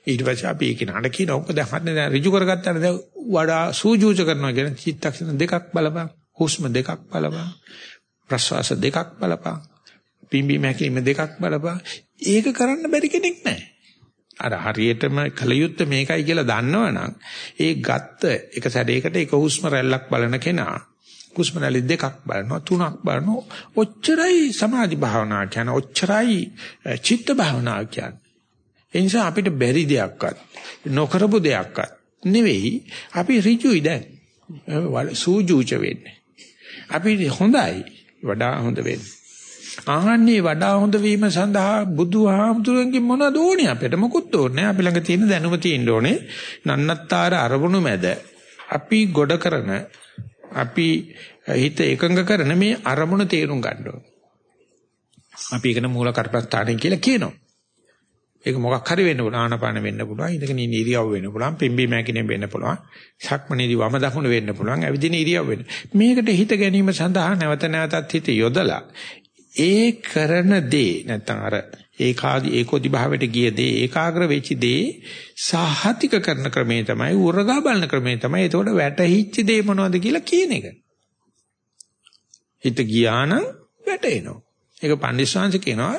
ඊට පස්සේ අපි ඒක නඩ කියන ඔක්කො දැන් හරිනේ දැන් ඍජු කරගත්තානේ දැන් වඩා සූජූච කරනවා කියන චිත්තක්ෂණ දෙකක් බලපන්. හුස්ම දෙකක් බලපන්. ප්‍රසවාස දෙකක් බලපන්. පිම්බීම හැකිලිම දෙකක් බලපන්. ඒක කරන්න බැරි කෙනෙක් නැහැ. අර හරියටම කලියුත්ත මේකයි කියලා දන්නවනම් ඒ ගත්ත එක සැරයකට එක හුස්ම රැල්ලක් බලන කෙනා හුස්ම රැලි දෙකක් බලනවා තුනක් බලනවා. ඔච්චරයි සමාධි භාවනා කියන ඔච්චරයි චිත්ත භාවනා කියන්නේ. ඒ නිසා අපිට බැරි දෙයක්වත් නොකරපු දෙයක්වත් නෙවෙයි. අපි ඍජුයි දැන්. සූජූච වෙන්නේ. අපි හොඳයි වඩා හොඳ වෙන්නේ. ආහන්නේ වඩා හොඳ වීම සඳහා බුදුහාමුදුරන්ගේ මොනවද ඕනේ අපිට? මොකුත් ඕනේ අපි ළඟ තියෙන දැනුම තියෙන්න ඕනේ. නන්නත්තර අරමුණු මැද අපි ගොඩ කරන අපි හිත එකඟ කරන මේ අරමුණ තේරුම් ගන්න ඕන. අපි ඒකන මූල කර්පස්ථානයි කියලා කියනවා. ඒක මොකක් හරි වෙන්න පුළුවන් ආනපාන වෙන්න පුළුවන් ඉඳගෙන ඉන්න ඉරියව් වෙන්න පුළුවන් පිම්බි මෑකිනේ වෙන්න පුළුවන් සක්මනේදී වම දකුණ වෙන්න පුළුවන් ඇවිදින ඉරියව් වෙන්න මේකට හිත ගැනීම සඳහා නැවත නැවතත් හිත යොදලා ඒ කරන දේ නැත්නම් අර ඒකාදි ඒකෝදි භාවයට ගිය දේ ඒකාග්‍ර වෙච්ච දේ සාහතික කරන ක්‍රමේ තමයි උරගා බලන ක්‍රමේ තමයි ඒතකොට වැටහිච්ච දේ මොනවද කියලා කියන එක. හිත ගියා නම් වැටෙනවා. ඒක පඬිස්සංශ කියනවා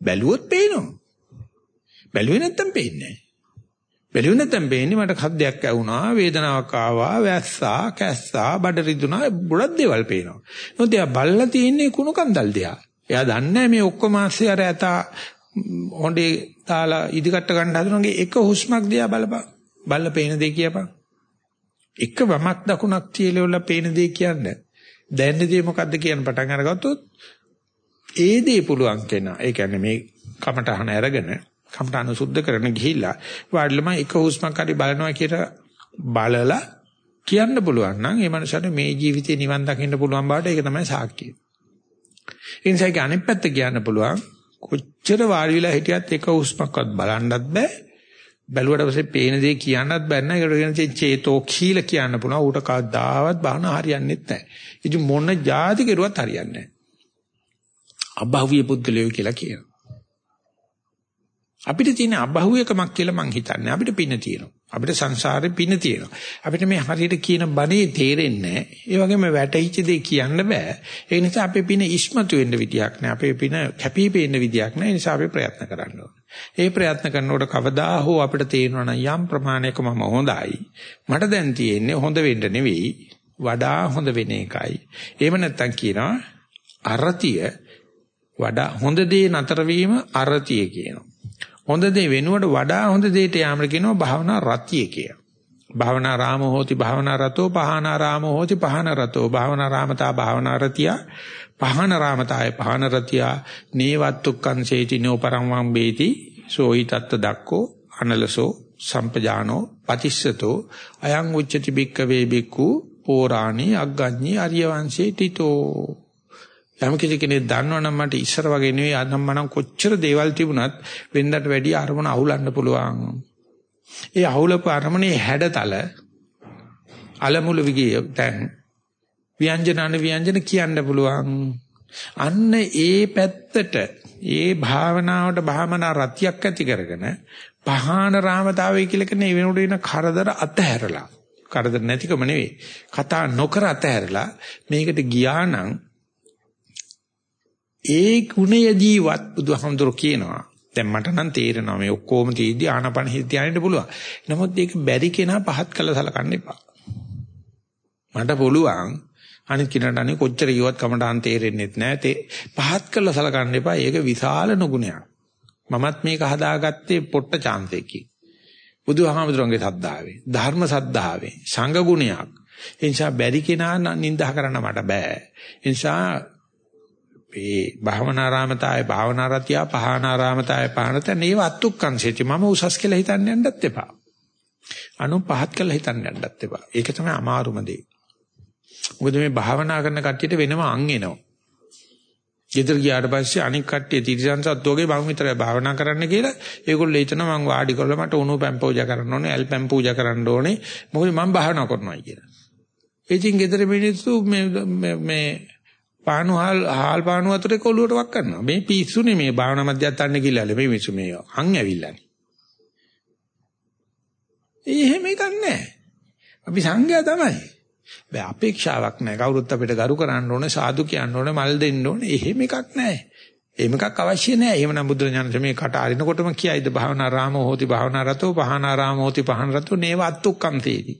බැලුවොත් පේනවා. බැලුවේ නැත්තම් පේන්නේ නැහැ. බැලුවේ නැත්තම් පේන්නේ මට හද්දයක් ඇවුනා වේදනාවක් ආවා වැස්සා කැස්සා බඩ රිදුනා ගොඩක් දේවල් පේනවා. නමුත් එයා බල්ලා තියෙන්නේ කුණු කන්දල් දිහා. එයා දන්නේ මේ ඔක්කොම ආස්සේ අර ඇතා හොඬේ දාලා ඉදිකට ගන්න හදනගේ එක හුස්මක් දිහා බලපන්. බල්ල පේන දේ කියපන්. එක වමක් දකුණක් තියලවල පේන දේ කියන්නේ. දැනන දේ මොකද්ද කියන පටන් අරගත්තොත් ඒ දේ පුළුවන් කෙනා. ඒ කියන්නේ මේ කමටහන අරගෙන කමටහන සුද්ධ කරන ගිහිල්ලා වාඩිලම එක හුස්මක් හරි බලනවා කියලා බලලා කියන්න පුළුවන් නම් ඒ මනුස්සයාට මේ ජීවිතේ නිවන් දකින්න පුළුවන් බවට ඒක තමයි සාක්ෂිය. ඒ නිසා ඒක අනිත් පැත්ත කියන්න පුළුවන්. කොච්චර වාඩි වෙලා හිටියත් එක හුස්මක්වත් බලන්නත් බෑ. බැලුවට පස්සේ පේන දේ කියන්නත් බෑ නේද? ඒකට කියන චේතෝ කීල කියන්න පුළුවන්. ඌට කවදාවත් බහන හරියන්නේ නැහැ. ඉතින් මොන જાති කෙරුවත් හරියන්නේ නැහැ. අභාව්‍ය පුද්ගලයෝ කියලා කියනවා. අපිට තියෙන අභෞවිකමක් කියලා මං හිතන්නේ අපිට පින තියෙනවා. අපිට සංසාරේ පින තියෙනවා. අපිට මේ හරියට කියන බණේ තේරෙන්නේ නැහැ. ඒ වගේම වැටහිච්ච දේ කියන්න බෑ. ඒ නිසා අපේ පින ඉස්මතු වෙන්න විදියක් නැහැ. අපේ පින කැපී පෙනෙන්න විදියක් නැහැ. ඒ නිසා අපි ප්‍රයත්න කරන්න ඕනේ. ඒ ප්‍රයත්න කරනකොට කවදා හෝ අපිට තේරෙනවා නම් යම් ප්‍රමාණයක මම හොඳයි. මට දැන් තියෙන්නේ හොඳ වෙන්න නෙවෙයි වඩා හොඳ වෙන එකයි. එහෙම නැත්තම් කියනවා අරතිය වඩා හොඳ දේ නතර වීම අරතිය කියනවා. හොඳ දේ වෙනුවට වඩා හොඳ දෙයට යාමර කියනවා භාවනා රතිය කිය. භාවනා රාම හෝති භාවනා රතෝ පහනා රාම හෝති පහන රතෝ. භාවනා රාමතා භාවනා රතිය පහන රාමතාය පහන රතිය. නේවත්තුක්කං සේති නෝ පරං වම් බේති සෝහි තත්ත දක්කෝ අනලසෝ සම්පජානෝ පතිස්සතෝ. අයං උච්චති බික්කවේ බික්කු පෝරාණී අග්ගඤ්ඤී ආර්ය වංශේ තිතෝ. යම් කිසි කෙනෙක් දන්නවනම් මට ඉස්සර වගේ නෙවෙයි අනම් මනම් කොච්චර දේවල් තිබුණත් වෙනදට වැඩිය අරමුණ අහුලන්න පුළුවන්. ඒ අහුලපු අරමුණේ හැඩතල අලමුළු විගිය දැන් ව්‍යංජන අන ව්‍යංජන කියන්න පුළුවන්. අන්න ඒ පැත්තට ඒ භාවනාවට භාවනා රතියක් ඇති කරගෙන පහාන රාමතාවය කියලා කියන වෙනුවට එන කරදර අතහැරලා කරදර නැතිකම නෙවෙයි කතා නොකර අතහැරලා මේකට ගියා නම් ඒ ගුණයදීවත් බුදුහාමුදුරු කියනවා දැන් මට නම් තේරෙනවා මේ ඔක්කොම තීදි ආනපන හිත ධානයට පුළුවන්. නමුත් ඒක බැරි කෙනා පහත් කළ සලකන්න එපා. මට පුළුවන් අනිත් කෙනාට අනේ කොච්චර කිව්වත් කමටහන් තේරෙන්නේ නැහැ. පහත් කළ සලකන්න එපා. ඒක විශාල නුගුණයක්. මමත් මේක හදාගත්තේ පොට්ට chance එකකින්. බුදුහාමුදුරන්ගේ සද්ධාවේ, ධර්ම සද්ධාවේ, සංඝ ගුණයක්. ඒ නිසා බැරි කෙනා නිඳා කරන්න මට බෑ. ඒ නිසා මේ භාවනාරාමතාය භාවනාරතිය පහනාරාමතාය පහනත නේව අත්ුක්කංසෙති මම උසස් කියලා හිතන්න යන්නත් එපා. අනු පහත් කියලා හිතන්න යන්නත් එපා. ඒක තමයි අමාරුම දේ. මොකද මේ භාවනා කරන කට්ටියට වෙනම අං එනවා. ගෙදර ගියාට පස්සේ අනික් කට්ටිය තිරිසන්සත් වගේ මම විතරයි භාවනා කරන්න කියලා ඒගොල්ලෝ හිතනවා මං වාඩි කරලා මට උණු පැම් පූජා කරන්න ඕනේ ඇල් පැම් පූජා කරන්න ඕනේ මොකද මම භාවනා කරනවා කියලා. ඉතින් ගෙදර මිනිස්සු මේ මේ පානු හාල් හාල් පානු අතරේ කොළුවට වක් කරනවා. මේ පිස්සුනේ මේ භාවනා මධ්‍යස්ථානේ කියලා මේ මිනිස්සු මේ අං ඇවිල්ලානේ. එහෙම එකක් නැහැ. අපි සංඝයා තමයි. බෑ අපේක්ෂාවක් නැහැ. කවුරුත් අපිට ගරු කරන්න ඕනේ, සාදු කියන්න ඕනේ, මල් දෙන්න ඕනේ. එහෙම එකක් නැහැ. එහෙම එකක් අවශ්‍ය නැහැ. එහෙමනම් බුදුරජාණන් මේ කට අරිනකොටම කියයිද භාවනා රාමෝ හෝති භාවනා රතෝ පහනා රාමෝ හෝති පහන රතෝ නේව අත්තුක්කම් තේති.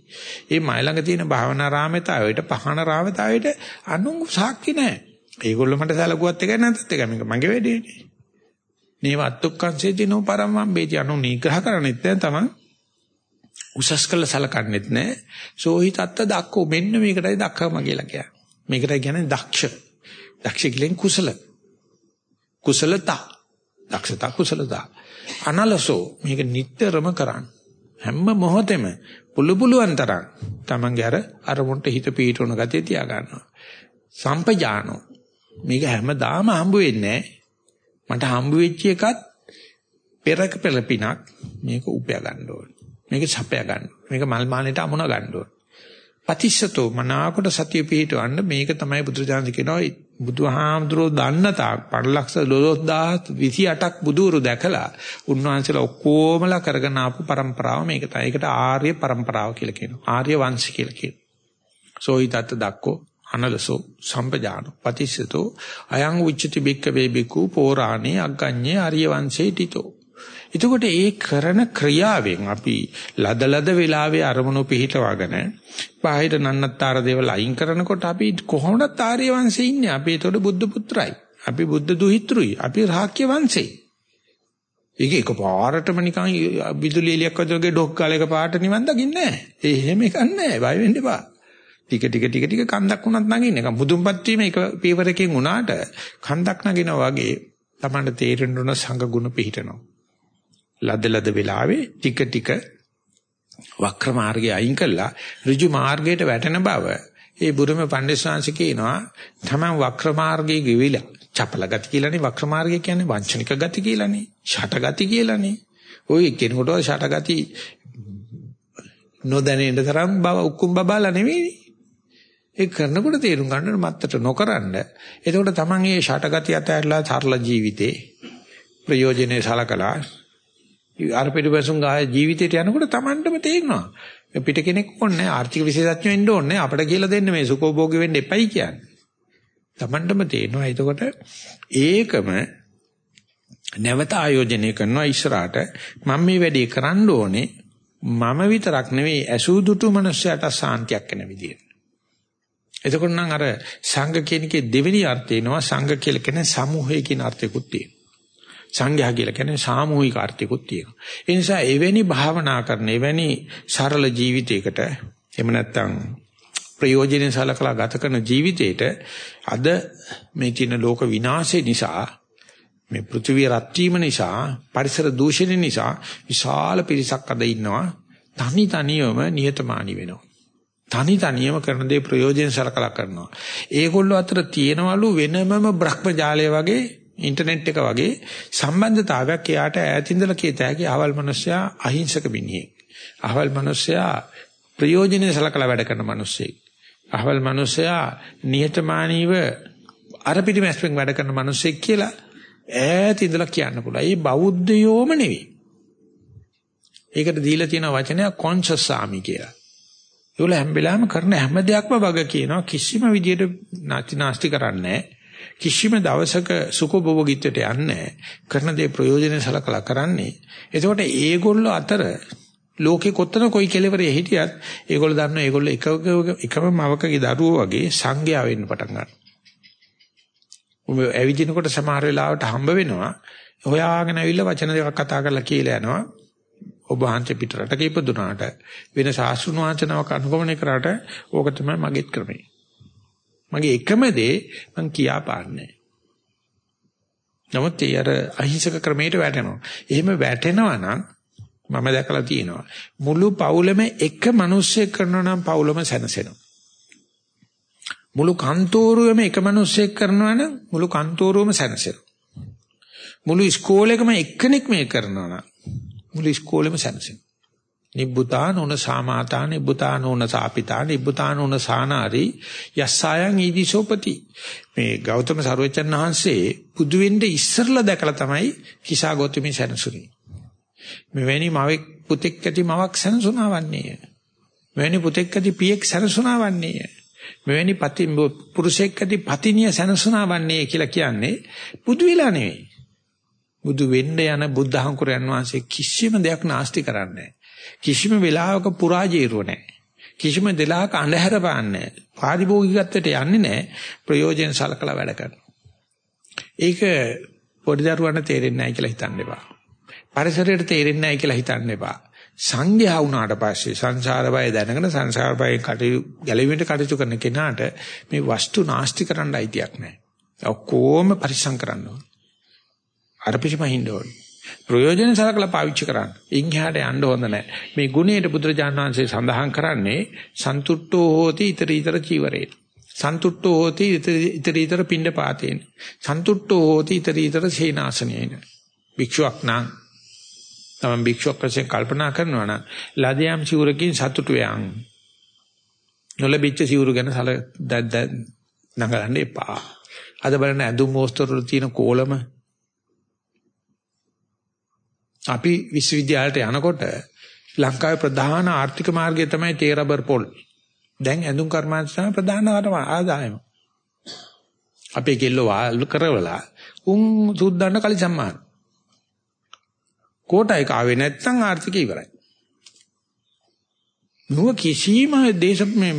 මේ මයි ළඟ තියෙන භාවනා රාමතාවයට පහන රාමතාවයට අනු සාක්ෂි නැහැ. ඒගොල්ලෝ මට සැලකුවත් එකයි නැත්ත් එකයි මේක මගේ වැඩේනේ. නේව අත්තුක්කම් සේතිනෝ පරමම් බේති අනු නිග්‍රහ කරන්නේත් නැහැ තමන්. උසස් කළ සලකන්නේත් නැහැ. සෝහි තත්ත දක්කෝ මෙන්න මේකටයි දක්කම කියලා කියන්නේ. මේකටයි කියන්නේ දක්ෂ. දක්ෂ කියන්නේ කුසල. කුසලතා. දක්ෂතා කුසලතා. අනලසෝ මේක නිටතරම කරන්න. හැම මොහොතෙම පුළු පුළුවන් තරම් තමන්ගේ අර අරමුණට හිත පීඩවන ගතිය තියා ගන්නවා. සම්පජානෝ මේක හැමදාම හම්බ වෙන්නේ මට හම්බ වෙච්ච එකත් පෙරක පෙළපිනක් මේක උපයා ගන්න ඕනේ. මේක සපයා ගන්න. මේක මල් මාලේට අමුණ ගන්න ඕනේ. පතිස්සතෝ මනාකොට සතිය පිහිටවන්න මේක තමයි බුදුරජාණන් කියනවා බුදුහාමුදුරෝ දන්න තාක් පරලක්ෂ 12028ක් බුදුරු දැකලා උන්වහන්සේලා ඔක්කොමලා කරගෙන ආපු પરම්පරාව මේක තමයි. ඒකට ආර්ය પરම්පරාව කියලා කියනවා. ආර්ය වංශ කියලා කියනවා. සෝයිතත් දක්කෝ අනලසෝ සම්පජානෝ පතිස්සතෝ අයං උච්චති බික්ක වේබිකු පෝරාණේ අග්ගඤ්ඤේ ආර්ය වංශේ තිතෝ එතකොට ඒ කරන ක්‍රියාවෙන් අපි ලද ලද වෙලාවේ අරමුණු පිහිටවගෙන බාහිර නන්නත්තර දේවල් අයින් කරනකොට අපි කොහොමද ආර්ය වංශේ ඉන්නේ? අපි ඒතකොට බුද්ධ පුත්‍රයි. අපි බුද්ධ දුහිතෘයි. අපි රාක්‍ය වංශේ. ඒක එකපාරටම නිකන් විදුලි එලියක් වගේ ඩොක් කාලයක පාට නිවන් දකින්නේ නැහැ. ඒ එහෙම එකක් නැහැ. බය වෙන්න එපා. ටික ටික ටික ටික කන්දක් වුණත් නගින්න. ඒක මුදුන්පත් වීම එක පීවරකින් වුණාට කන්දක් නගිනා වගේ තමන්ට තේරෙන්න උන සංඝ ගුණ පිහිටනවා. ලද ලද වෙලාවේ ටික ටික වක්‍ර මාර්ගය අයින් කළා. ඍජු මාර්ගයට වැටෙන බව ඒ බුරුම පණ්ඩිතශාංශ කියනවා. තමයි වක්‍ර මාර්ගයේ ගෙවිලා චපල ගති කියලානේ. වක්‍ර මාර්ගය කියන්නේ වංචනික ගති කියලානේ. ෂට ගති කියලානේ. ওই කෙනෙකුට ෂට ගති නොදැනෙන්න තරම් බව උක්කුම් බබාලා නෙවෙයි ඒ කරනකොට තේරුම් ගන්න මත්තට නොකරන්න. එතකොට තමන් මේ ෂට ගති අතහැරලා සරල ජීවිතේ ප්‍රයෝජනේ සලකලා අර පිටුපසුන් ගාය ජීවිතයට යනකොට Tamanටම තේරෙනවා. පිට කෙනෙක් ඕනේ ආර්ථික විශේෂඥ වෙන්න ඕනේ අපිට කියලා දෙන්න මේ සුඛෝභෝගී වෙන්න එපයි කියන්නේ. Tamanටම තේරෙනවා. එතකොට ඒකම නැවත ආයෝජනය කරනවා ඉස්සරහට මම මේ වැඩේ කරන්න ඕනේ මම විතරක් නෙවෙයි ඇසූ දුටු මනුස්සයට සාන්තියක් වෙන විදියට. එතකොට නම් අර සංඝ කියන එකේ දෙවෙනි අර්ථය එනවා සංඝ කියලා කියන්නේ සමූහය කියන අර්ථයකුත් තියෙනවා. සංඝයා කියලා කියන්නේ සාමූහික අර්ථිකුත් තියෙනවා. ඒ නිසා එවැනි භාවනා කරන එවැනි සරල ජීවිතයකට එහෙම නැත්නම් ප්‍රයෝජනෙ සලකලා ගත කරන ජීවිතේට අද මේ තියෙන ලෝක විනාශය නිසා මේ පෘථිවිය රත් වීම නිසා පරිසර දූෂණය නිසා විශාල පිරිසක් අද ඉන්නවා තනි තනියම නිහතමානී වෙනවා. තනි තනියම කරන දේ ප්‍රයෝජන සලකලා කරනවා. ඒගොල්ලෝ අතර තියෙනවලු වෙනමම බ්‍රහ්මජාලය වගේ ඉන්ටර්නෙට් එක වගේ සම්බන්ධතාවයක් එයාට ඈතින්දලා කියත හැකි අහවල් මිනිස්සයා අහිංසක මිනිහෙක්. අහවල් මිනිස්සයා ප්‍රයෝජනෙ සලකලා වැඩ කරන මිනිස්සෙක්. අහවල් මිනිස්සයා නිහතමානීව අර පිටිමැස්පෙන් වැඩ කරන මිනිස්සෙක් කියලා ඈත ඉඳලා කියන්න පුළුවන්. ඒ බෞද්ධයෝම නෙවෙයි. ඒකට දීලා තියෙන වචනයක් කොන්ෂස් සාමි කියලා. ඒගොල්ල හැම වෙලාවෙම කරන හැම දෙයක්ම වග කියනවා කිසිම විදියට නැති නාස්ති කරන්නේ කිසිම දවසක සුඛභෝගීත්වයට යන්නේ කරන දේ ප්‍රයෝජනෙ සලකලා කරන්නේ. එතකොට ඒගොල්ලෝ අතර ලෝකේ කොතන කොයි කෙලවරේ හිටියත් ඒගොල්ලෝ දන්නවා ඒගොල්ලෝ එක එකම මවකගේ දරුවෝ වගේ සංඝයා වෙන්න පටන් ගන්නවා. උඹ ඇවිදිනකොට සමහර වෙලාවට හම්බ වෙනවා. හොයාගෙන ඇවිල්ලා වචන දෙකක් කතා කරලා කියලා යනවා. ඔබ වහන්සේ පිට රටක ඉපදුනාට වෙන සාස්ෘණ වංශනාවක් අනුගමනය කරාට ඕක තමයි මගේත් ක්‍රමය. මගේ එකම දේ මං කියා පාන්නේ. නමුත් ඒ අර අහිංසක ක්‍රමයට වැටෙනවා. එහෙම වැටෙනවා නම් මම දැකලා තියෙනවා. මුළු පවුලම එක මිනිස්සෙක් කරනවා නම් පවුලම සැනසෙනවා. මුළු කන්තෝරුවේම එක මිනිස්සෙක් කරනවා නම් මුළු කන්තෝරුවම සැනසෙනවා. මුළු ඉස්කෝලේකම එක්කෙනෙක් මේ කරනවා නම් මුළු ඉස්කෝලේම සැනසෙනවා. නිබ්බුතානෝන සාමාතා නිබ්බුතානෝන සාපිතා නිබ්බුතානෝන සානාරි යස්සයන් ඊදිසෝපති. මේ ගෞතම සර්වචන් වහන්සේ පුදු වෙන්න ඉස්සරලා දැකලා තමයි කිසා ගෞතමී සැනසුනේ. මෙවැනි මවෙක් පුතෙක් ඇති මවක් සැනසුණා වන්නේය මෙවැනි පුතෙක් ඇති පියෙක් සැනසුණා වන්නේය මෙවැනි පති පුරුෂයෙක් ඇති පතිනිය සැනසුණා වන්නේ කියලා කියන්නේ බුදු විලා නෙවෙයි. බුදු වෙන්න යන බුද්ධහංකුරයන් වහන්සේ කිසිම දෙයක් නාස්ති කරන්නේ කිසිම වෙලාවක පුරාජේරුව නැහැ. කිසිම දෙලාක අඳුර පාන්නේ පාරිභෝගිකත්වයට යන්නේ නැහැ. ප්‍රයෝජන සලකලා වැඩ කරනවා. ඒක පොඩි දරුවන්ට තේරෙන්නේ නැහැ කියලා හිතන්න එපා. පරිසරයට තේරෙන්නේ නැහැ කියලා හිතන්න එපා. සංඝයා වුණාට පස්සේ සංසාර බය දැනගෙන සංසාර බය කටයු ගැලවීමට කටයුතු කරන කෙනාට මේ වස්තු නාස්ති කරන්න අයිතියක් නැහැ. ඔක්කොම පරිස්සම් කරන්න ඕන. අරපිෂම හින්න ඕන. ප්‍රයෝජන සලකලා පාවිච්චි කරන්න. ඉන්හාට යන්න හොඳ නැහැ. මේ ගුණයට බුදුරජාණන් වහන්සේ සඳහන් කරන්නේ සන්තුට්ඨෝ හෝති iter iter චීවරේ. සන්තුට්ඨෝ හෝති iter iter පිණ්ඩ පාතේන. සන්තුට්ඨෝ හෝති iter iter සේනාසනේන. භික්ෂුවක් නම් තමන් භික්ෂුවක් වශයෙන් කල්පනා කරනවා නම් ලදයම් සිවුරකින් සතුටු වෙයන්. නොලැබිච්ච සිවුරු ගැන සල දැද්ද නගලන්න එපා. අද බලන්න ඇඳුම් මෝස්තර වල තියෙන කෝලම අපි විශ්වවිද්‍යාලයට යනකොට ලංකාවේ ප්‍රධාන ආර්ථික මාර්ගය තමයි තේ රබර් පොල්. දැන් ඇඳුම් කර්මාන්තය ප්‍රධාන ආදායම. අපේ කෙල්ලෝ වාල් කරවලා උන් සුද්දන්න කලි සම්මාන. කෝටා එක ආවේ නැත්නම් ආර්ථිකය ඉවරයි. නුව කිසිම දේශ මේ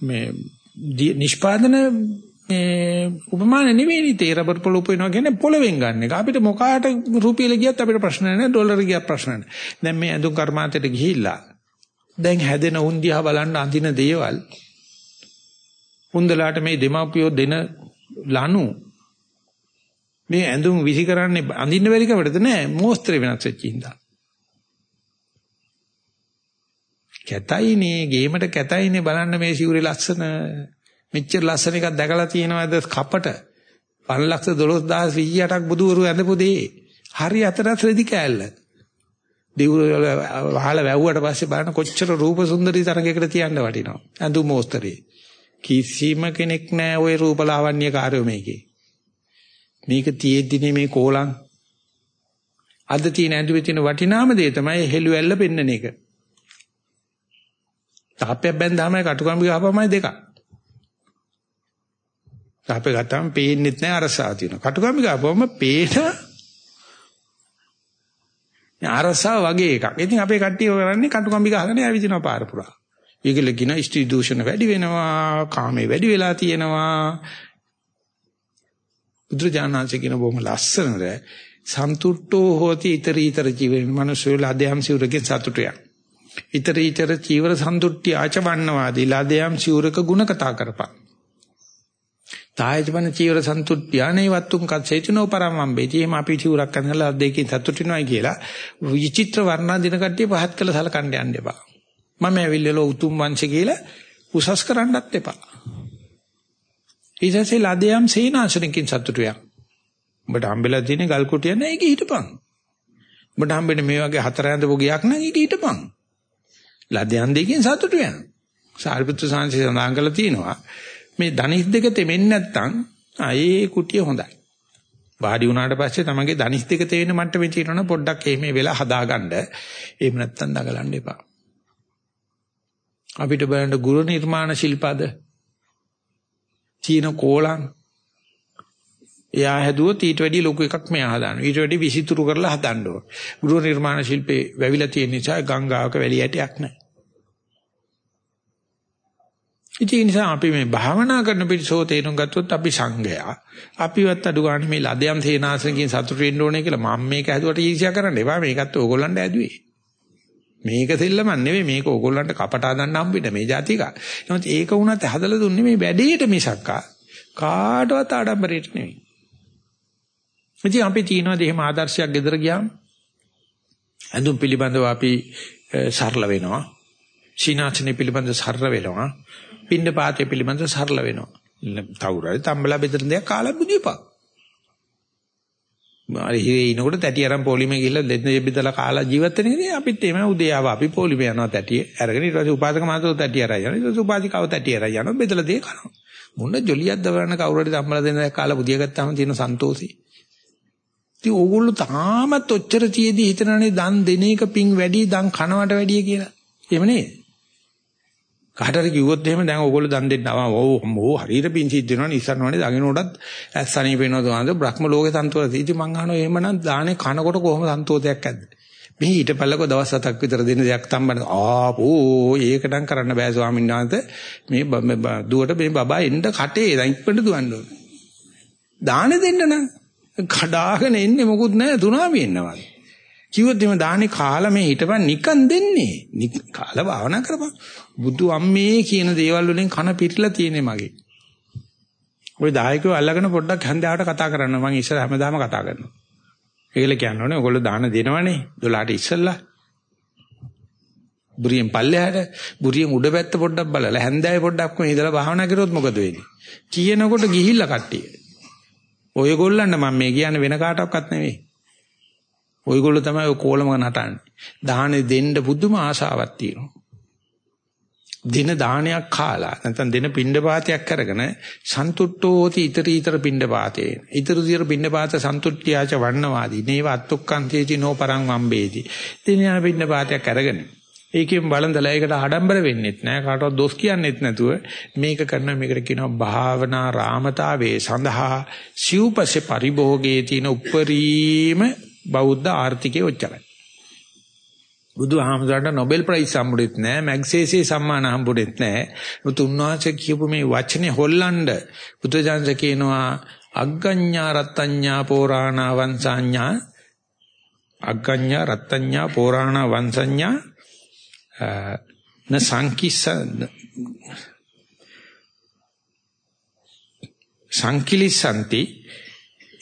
මේ නිෂ්පාදන මේ උපමාන නෙවෙයි තේ රබර් පොළ උපයනවා කියන්නේ පොළවෙන් ගන්න එක. අපිට මොකාට රුපියල ගියත් අපිට ප්‍රශ්න නැහැ ඩොලර් ගියත් ප්‍රශ්න නැහැ. දැන් මේ ඇඳුම් කර්මාන්තයට ගිහිල්ලා දැන් හැදෙන උන් දිහා බලන්න අඳින දේවල් උන්දලාට මේ දෙමාපියෝ දෙන ලනු මේ ඇඳුම් විසි කරන්නේ අඳින්න බැරි කවටද නෑ මෝස්ත්‍රේ වෙනස් වෙච්ච ඉඳා. කැතයිනේ ගේමට කැතයිනේ බලන්න මේ සිවුරේ ලස්සන මෙච්චර ලස්සන එකක් දැකලා තියෙනවද කපට? 512028ක් බුදුවරු ඇඳපු දෙේ. හරි අතරත් රෙදි කෑල්ල. දිවුර වහල වැව්වට පස්සේ බලන්න කොච්චර රූප සුන්දරී තරගයකට තියන්න වටිනවා. ඇඳු මෝස්තරේ. කිසිම කෙනෙක් නෑ ওই රූපලාවන්‍ය කාර්යෝ මේකේ. මේක තියෙද්දිනේ මේ කෝලං. අද තියෙන ඇඳුමේ තියෙන වටිනාම දේ තමයි හෙළුවැල්ල පෙන්නන එක. තාප්පයක් බැන්දාමයි කටුකම්බි ගහපමයි දෙකක්. තාප්පේ ගත්තාම පේන්නෙත් නැහැ අරසාව තියෙනවා. කටුකම්බි ගහපුවම පේන අරසාව වගේ එකක්. ඉතින් අපේ කට්ටිය කරන්නේ කටුකම්බි ගහගෙන ඇවිදිනවා පාර පුරා. ඒකල කියන ස්ත්‍රී දූෂණ වැඩි වෙනවා, කාමේ වැඩි වෙලා තියෙනවා, බුදුරජාණන්සේ කියන බොහොම ලස්සනද සන්තුට්ඨෝ හෝති iter iter ජීවෙන මිනිස්සු ලදයම් සිවුරකින් සතුටුය. iter iter චීවර සන්තුට්ටි ආචවන්නවාදී ලදයම් සිවුරක ಗುಣ කතා කරපන්. තායජපන චීවර සන්තුට්ඨානේ වත්තුම් කච්චේචනෝ පරමම්බේති එහෙම අපි චීවරක් කරනලා දෙකකින් සතුටිනවයි කියලා විචිත්‍ර වර්ණා දින කට්ටිය පහත් කළ සලකන්න යන්න එපා. මම ඇවිල්ලා උතුම් වංශ කියලා උසස් කරන්නත් එපා. ඊටසේ ලදයම් සීනාසනකින් සතුටුයක් උඹට හම්බෙලා තියෙන ගල් කුටිය නෑ ඒක හිටපන්. උඹට හම්බෙන්නේ මේ වගේ හතර ඇඳ බොගයක් නම් ඒක හිටපන්. ලදයන් දෙකෙන් සතුටුයක් සාරිපුත්‍ර සාංශය සඳහන් කරලා තියෙනවා. මේ ධනිස් දෙක තෙමෙන්නේ නැත්නම් ආයේ කුටිය හොඳයි. වාඩි වුණාට පස්සේ තමන්ගේ ධනිස් දෙක තේරෙන මට්ටමේ තියෙනවනම් පොඩ්ඩක් එහෙම වෙලා හදාගන්න. එහෙම නැත්නම් දඟලන්න එපා. අපිට බලන්න ගුරු නිර්මාණ ශිල්පද චීන කෝලං එයා හැදුවොත් ඊට වැඩි ලොකු එකක් මෙයා හදානවා. ඊට වැඩි විසිතුරු කරලා හදන්න ඕන. ගෘහ නිර්මාණ ශිල්පේ වැවිලා තියෙන නිසා ගංගාවක වැලි ඇටයක් නැහැ. ඉතින් ඒ නිසා අපි මේ භාවනා කරන පිටසෝ තේරුම් ගත්තොත් අපි සංඝයා. අපිවත් අඩු ගන්න මේ ලදයන් තේනාසනකින් සතුටු වෙන්න ඕනේ කියලා මම මේක හැදුවට ඊර්ෂ්‍යා කරන්න එපා. මේකත් ඕගොල්ලන්ට ඇදුවේ. මේක දෙල්ලම නෙවෙයි. මේක ඕගොල්ලන්ට කපට හදන්න හම්බෙන්න මේ જાතික නමුත් ඒක වුණත් හදලා දුන්නේ මේ වැඩේට මිසක්කා. කාටවත් ආඩම්බරයට නෙවෙයි. ඉතින් අපි තියනවා දෙහිම ආදර්ශයක් ගෙදර ගියාම? ඇඳුම් පිළිබඳව අපි සරල වෙනවා. සීනාසනෙ පිළිබඳව සරල වෙනවා. පින්න පාතේ පිළිබඳ සරල වෙනවා. තවුරයි තම්බලා බෙදෙන දෙයක් කාලා බුදියපා. මාරි හිරේ ඉනකොට තැටි අරන් පොලිමේ ගිහිල්ලා දෙන්නේ බෙදලා කාලා ජීවත් වෙන ඉතින් අපිත් එහෙම උදේ ආව අපි පොලිමේ යනවා තැටි අරගෙන ඊට පස්සේ උපාසක මාතෝ තැටි අරන් යනවා ඊට පස්සේ උපාසිකාව තැටි අරන් යනවා බෙදලා දෙය කනවා. මොන ජොලියක්ද වරණ කවුරු හරි තම්බලා දෙන දෙයක් කාලා බුදිය ගත්තාම තියෙන සන්තෝෂي. ඉතින් ඕගොල්ලෝ තාමත් ඔච්චර තියේදී හිතනනේ දන් දෙන එක පිං වැඩි දන් කනවට වැඩිය කියලා. එහෙම නේද? කාටරි කිව්වොත් එහෙම දැන් ඕගොල්ලෝ දන් දෙන්න ආවා. ඕ ඕ හරියට පිං සිද්ධ වෙනවා නිසන්වනේ දකින්නකොටත් ඇස්සණී පේනවා දුවන්ද බ්‍රහ්ම ලෝකේ සන්තෝෂ. ඉතින් මං අහනවා එහෙමනම් දානේ කනකොට කොහොම සන්තෝෂයක් ඇද්ද? මෙහි ඊටපල්ලක දවස් හතක් විතර දෙන දෙයක් තම්බන ආපෝ ඒක නම් කරන්න බෑ ස්වාමීන් වහන්සේ මේ දුවට මේ බබා එන්න කටේ දැන් ඉක්පිට දුවන්න ඕනේ. දානේ දෙන්න නම් කඩාගෙන එන්නේ මොකුත් නැහැ තුනාමි එන්නවා. කිව්වොත් එimhe දාහනේ කාලා මේ හිටපන් නිකන් දෙන්නේ. කාලා භාවනා කරපන්. බුදු අම්මේ කියන දේවල් වලින් කන පිටිලා තියෙන්නේ මගේ. ওই දායකයෝ අල්ලගෙන පොඩ්ඩක් හන්දාවට කතා කරන්න මම ඉස්සර හැමදාම කතා කරනවා. ඒකල කියන්නේ ඔයගොල්ලෝ දාන දෙනවනේ 12ට ඉස්සෙල්ලා. බුරියෙන් පල්ලෙහාට බුරියෙන් උඩ පැත්ත පොඩ්ඩක් බලලා හැන්දෑවේ පොඩ්ඩක් කොහේ ඉඳලා භාවනා කරොත් මොකද වෙන්නේ? කියනකොට ගිහිල්ලා කට්ටිය. ඔයගොල්ලන්ට මම මේ කියන්නේ වෙන කාටවත් නෙවෙයි. ඔයගොල්ලෝ තමයි ඔය කෝලම නටන්නේ. දාහනේ දෙන්න පුදුම ආශාවක් තියෙනවා. දින දානයක් කාලා නැත්නම් දින පිණ්ඩපාතයක් කරගෙන සන්තුට්ඨෝති iter iter පිණ්ඩපාතේ. iter iter පිණ්ඩපාත සන්තුට්ඨියාච වන්නවාදී. නේව අත්තුක්කන්තේචි නෝපරං වම්බේති. දින යන පිණ්ඩපාතයක් අරගෙන ඒකෙන් බලන්දලා ඒකට ආඩම්බර වෙන්නෙත් නෑ කාටවත් දොස් කියන්නෙත් නැතුව මේක කරන මේකට කියනවා භාවනා රාමතාවේ සඳහා සිව්පසේ පරිභෝගයේ තියෙන උප්පරීම බෞද්ධ ආර්ථිකයේ ඔච්චරයි. බුදුහාමුදුරන්ට නොබෙල් ප්‍රයිස් හම්බුෙත් නෑ මැග්සේසේ සම්මාන හම්බුෙත් නෑ. මුත් උන්වහන්සේ කියපු මේ වචනේ හොල්ලන්න බුදුජානක කියනවා අග්ගඤ්ඤා රත්ත්‍ඤ්ඤා පෝරාණා වංශාඤ්ඤා අග්ගඤ්ඤා රත්ත්‍ඤ්ඤා පෝරාණා වංශඤ්ඤා න සංකිස්ස සංකිලිසanti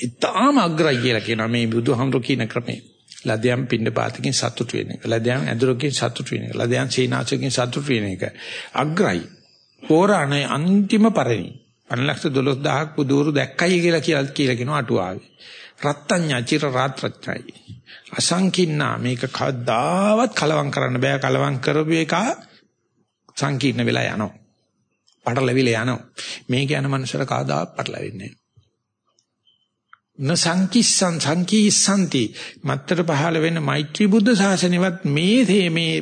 ඊටාම අග්‍රයි කියලා කියනවා මේ බුදුහාමුදුරු කියන ක්‍රමය. ලදයන් පින්න පාතකින් සතුටු වෙන එක. ලදයන් ඇදුරකින් සතුටු වෙන එක. ලදයන් සීනාසකින් සතුටු වෙන එක. අග්‍රයි. පෝරාණේ අන්තිම පරිණි. 512000ක් පුදూరు දැක්කයි කියලා කියලා කියලා කියනවා අටුවාවේ. රත්ත්‍ඤ්ඤා චිර රාත්‍රච්ඡයි. අසංකින්නා මේක කවදාවත් කලවම් කරන්න බෑ කලවම් කරපු එක සංකීර්ණ වෙලා යනවා. පටලවිලා යනවා. මේක යන මනුස්සර කවදාවත් පටලවෙන්නේ න සංකිස්සං සංකීස්සanti මත්තර පහළ වෙන මෛත්‍රී බුද්ධ ශාසනයවත් මේ මේ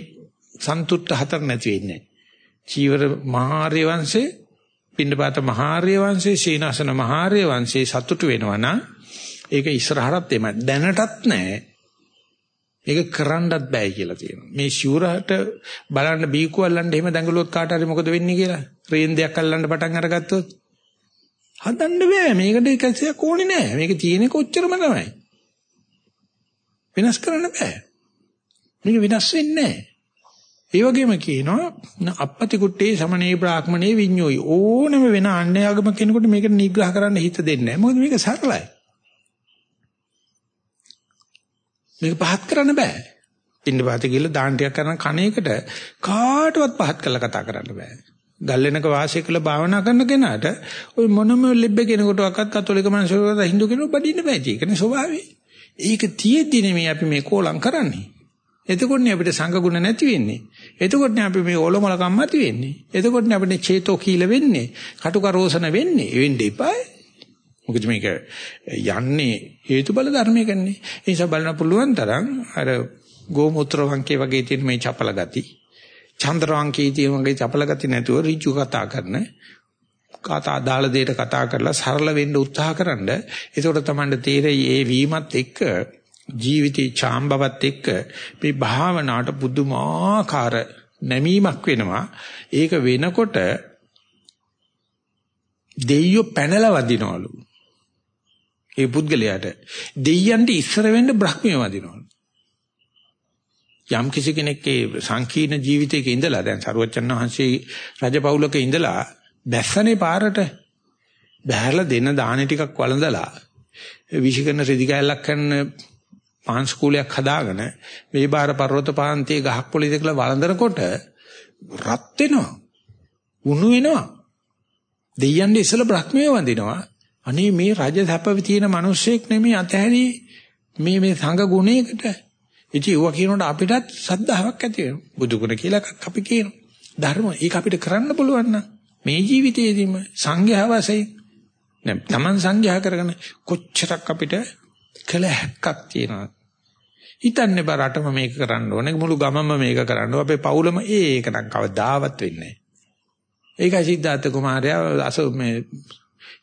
සන්තුට්ඨ හතර නැති වෙන්නේ. චීවර මහාර්ය වංශේ, පින්නපාත මහාර්ය වංශේ, සීනාසන මහාර්ය වංශේ සතුටු වෙනවා නම් ඒක ඉස්සරහටත් එමය. දැනටත් නැහැ. ඒක කරන්නත් බෑ කියලා තියෙනවා. මේ ශූරහට බලන්න බීකු අල්ලන්න එහෙම දඟලුවොත් කාට හරි මොකද වෙන්නේ කියලා. රේන්දයක් අල්ලන්න පටන් අරගත්තොත් හදන්න බෑ. මේකට එකසියක් ඕනේ නෑ. මේක තියෙන්නේ කොච්චරම තමයි. වෙනස් කරන්න බෑ. මේක වෙනස් වෙන්නේ නෑ. ඒ වගේම කියනවා අපපති කුට්ටේ සමනේ බ්‍රාහ්මණේ විඤ්ඤෝයි ඕනම වෙන අන්‍යයගම කෙනෙකුට මේකට නිග්‍රහ කරන්න හිත දෙන්නේ නැහැ. මොකද මේක සරලයි. මේක පහත් කරන්න බෑ. පින්න පාත කියලා දාන ටිකක් කරන කණේකට කාටවත් පහත් කරලා කතා කරන්න බෑ. ගල්ලෙනක වාසය කළ භාවනා කරන කෙනාට ওই මොනම ලෙබ්බ කෙනෙකුටවත් කතෝලික මනුස්සයෙකුට හින්දු කෙනෙකුට බඩින්න බෑ. ඒකනේ ස්වභාවය. ඒක තියෙද්දි නෙමෙයි අපි මේ කෝලම් කරන්නේ. එතකොටනේ අපිට සංගුණ නැති වෙන්නේ. එතකොටනේ අපි මේ ඔලොමල කම්මති වෙන්නේ. එතකොටනේ අපිට චේතෝ කීල වෙන්නේ. කටුකරෝසන වෙන්නේ. වෙන්න එපායි. මොකද මේක යන්නේ හේතුබල ධර්මයකන්නේ. ඒ නිසා බලන්න පුළුවන් තරම් අර ගෝමූත්‍ර වංකේ වගේ තියෙන මේ චපල ගති, චන්ද්‍ර වංකේ තියෙන වගේ චපල ගති නැතුව ඍජු කතා කරන කතා දාල දෙයට කතා කරලා සරල වෙන්න උත්සාහ කරන්න. ඒකට තමයි තේරෙයි ඒ වීමත් එක්ක ජීවිතේ ඡාම්බවත් එක්ක මේ භාවනාවට පුදුමාකාර නැමීමක් වෙනවා. ඒක වෙනකොට දෙයියෝ පැනලා වදිනවලු. ඒ පුද්ගලයාට දෙයියන්ට ඉස්සර වෙන්න බ්‍රහ්මිය වදිනවලු. යම් කිසි කෙනෙක්ගේ සංකීර්ණ ජීවිතයක ඉඳලා දැන් සරුවච්චන් වහන්සේ රජපෞලක ඉඳලා බැස්සනේ පාරට බහැරලා දෙන දාන ටිකක් වළඳලා විශිකරන රෙදි කැලක් කරන පාන්ස්කූලයක් හදාගෙන මේ බාර පර්වත පාන්තියේ ගහක් පොළේ දෙකලා වළඳනකොට රත් වෙනවා. උණු වෙනවා. දෙයයන්ගේ ඉස්සල බ්‍රහ්මිය වඳිනවා. අනේ මේ රජ සැපවි තියෙන මිනිස්සෙක් නෙමෙයි අතහැරි මේ මේ සංඝ ගුණයකට. ඉතින් ඒවා කියනකොට අපිටත් සද්ධාාවක් ඇති වෙනවා. බුදු ගුණ කියලා එකක් අපි කියනවා. ධර්ම ඒක අපිට කරන්න පුළුවන් නම් මේ ජීවිතයේදීම සංඝයා වශයෙන් දැන් Taman සංඝයා කරගෙන කොච්චරක් අපිට කළ හැක්කක් තියෙනවද? හිතන්නේ බා රටම මේක කරන්න ඕනේ. මුළු ගමම මේක කරන්න ඕනේ. අපේ පවුලම ඒක නම් කවදාවත් වෙන්නේ නැහැ. ඒකයි සිද්ධාර්ථ කුමාරයා අස මේ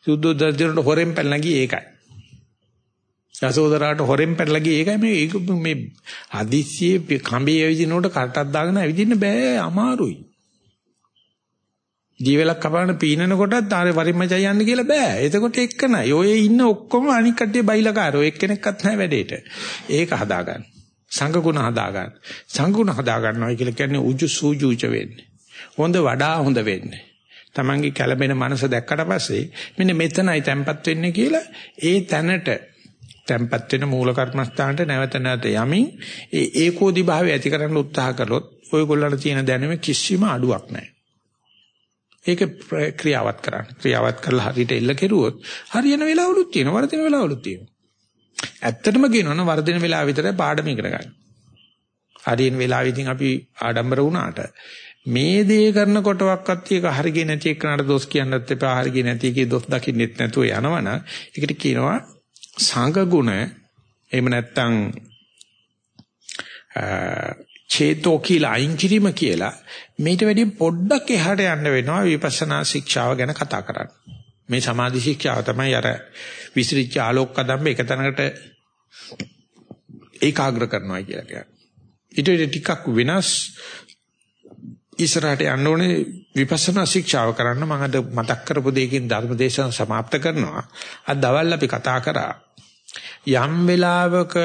සුද්ධෝදර්ජනට හොරෙන් පැනලා ගියේ ඒකයි. යසෝදරාට හොරෙන් පැනලා ගියේ ඒකයි මේ ඒක මේ හදිස්සියේ කඹේ ඇවිදිනකොට කටක් දාගෙන ඇවිදින්න බෑ අමාරුයි දීවලක් කපන පීනන කොටත් ආරේ වරිමචය යන්න කියලා බෑ. එතකොට එක්ක නයි. ඔය ඉන්න ඔක්කොම අනික් කට්ටිය බයිලකාරෝ එක්කෙනෙක්වත් නැහැ වැඩේට. ඒක හදාගන්න. සංගුණ හදාගන්න. සංගුණ හදාගන්නවා කියලා කියන්නේ උජු සූජුච වෙන්නේ. හොඳ වඩා හොඳ වෙන්නේ. Tamange කැළඹෙන මනස දැක්කට පස්සේ මෙන්න මෙතනයි තැම්පත් වෙන්නේ කියලා ඒ තැනට තැම්පත් වෙන මූල කර්මස්ථානට නැවත නැවත යමින් ඒ ඒකෝදි භාවය ඇති කරන්න උත්සාහ කළොත් ඔයගොල්ලන්ට තියෙන දැනුම කිසිම අඩුවක් නැහැ. ඒක ක්‍රියාවත් කරන්න. ක්‍රියාවත් කරලා හරියට එල්ල කෙරුවොත් හරියන වෙලාවලුත් තියෙනවා වර්ධින වෙලාවලුත් තියෙනවා. ඇත්තටම කියනවනම් වර්ධින වෙලාව විතරයි පාඩම ඉගෙන ගන්න. හරියන වෙලාවෙදී අපි ආඩම්බර වුණාට මේ දේ කරනකොටවත් ඒක හරියන්නේ නැති එකනට දොස් කියන්නත් එපා හරියන්නේ නැති එකේ දොස් දකින්නෙත් නැතුව යනවනම් ඒකට කියනවා සංඝ ගුණ එහෙම නැත්නම් චේතෝ කියලා අයින් කිරීම කියලා මේට වැඩි පොඩ්ඩක් එහාට යන්න වෙනවා විපස්සනා ශික්ෂාව ගැන කතා කරන්න. මේ සමාධි ශික්ෂාව තමයි අර විසිරිච්ච ආලෝක කදම්බ එක තැනකට ඒකාග්‍ර කරනවා කියලා කියන්නේ. ඊට ටිකක් වෙනස් ඉස්සරහට යන්න ඕනේ විපස්සනා ශික්ෂාව කරන්න මම අද මතක් කරපු දෙයකින් ධර්මදේශන સમાપ્ત කරනවා. අද දවල් අපි කතා කරා යම් වෙලාවක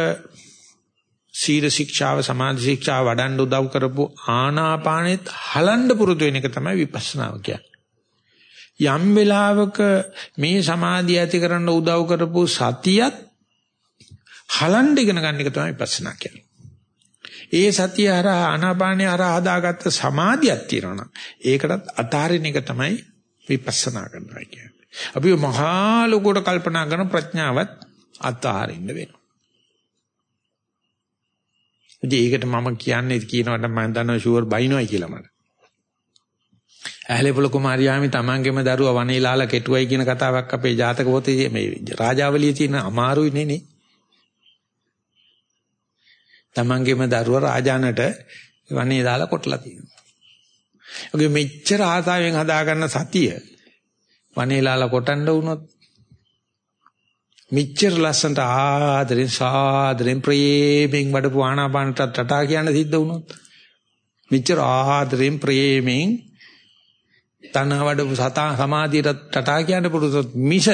සීල ශික්ෂාව සමාධි ශික්ෂාව වඩන්න උදව් කරපු ආනාපානෙත් හලන්න පුරුදු වෙන එක තමයි විපස්සනාව කියන්නේ. යම් වෙලාවක මේ සමාධිය ඇති කරන්න උදව් කරපු සතියත් හලන්න ඉගෙන ගන්න එක තමයි විපස්සනා කියන්නේ. ඒ සතිය හරහා ආනාපානිය හරහා හදාගත්ත සමාධියක් තියෙනවා ඒකටත් අතාරින එක තමයි විපස්සනා කරනවා කියන්නේ. අපි මහා ලෝකෝට කල්පනා කරන ප්‍රඥාවත් අතාරින්න වෙනවා. ඉතින් ඒකට මම කියන්නේ කියනවට මම දන්නවා ෂුවර් බයිනොයි කියලා මට. ඇහැලේපොළ කුමාරියාමි තමන්ගේම දරුවා වනේලාලා කෙටුවයි කියන කතාවක් අපේ ජාතක පොතේ මේ රාජාවලියේ තියෙන අමාරුයි නේ තමන්ගේම දරුවා රාජානට වනේ දාලා කොටලා තියෙනවා. ඔගේ මෙච්චර ආසාවෙන් හදාගන්න සතිය වනේලාලා කොටන්න වුණොත් මිච්ඡර ලස්සන්ට ආදරෙන් සාදරෙන් ප්‍රේමෙන් වඩපු ආනාපානට ටටා කියන්න සිද්ධ වුණොත් මිච්ඡර ආදරෙන් ප්‍රේමෙන් තන වඩපු සතා සමාධියට ටටා කියන්න පුළුවන් මිස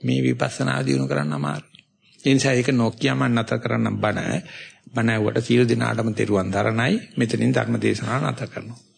මේ විපස්සනා දිනු කරන්න අමාරුයි. ඒ නිසා ඒක නොකියම නැත කරන්න බණ බණ ඇව්වට සියලු දිනාටම තෙරුවන් දරණයි මෙතනින් ධර්ම දේශනාව නැත කරනවා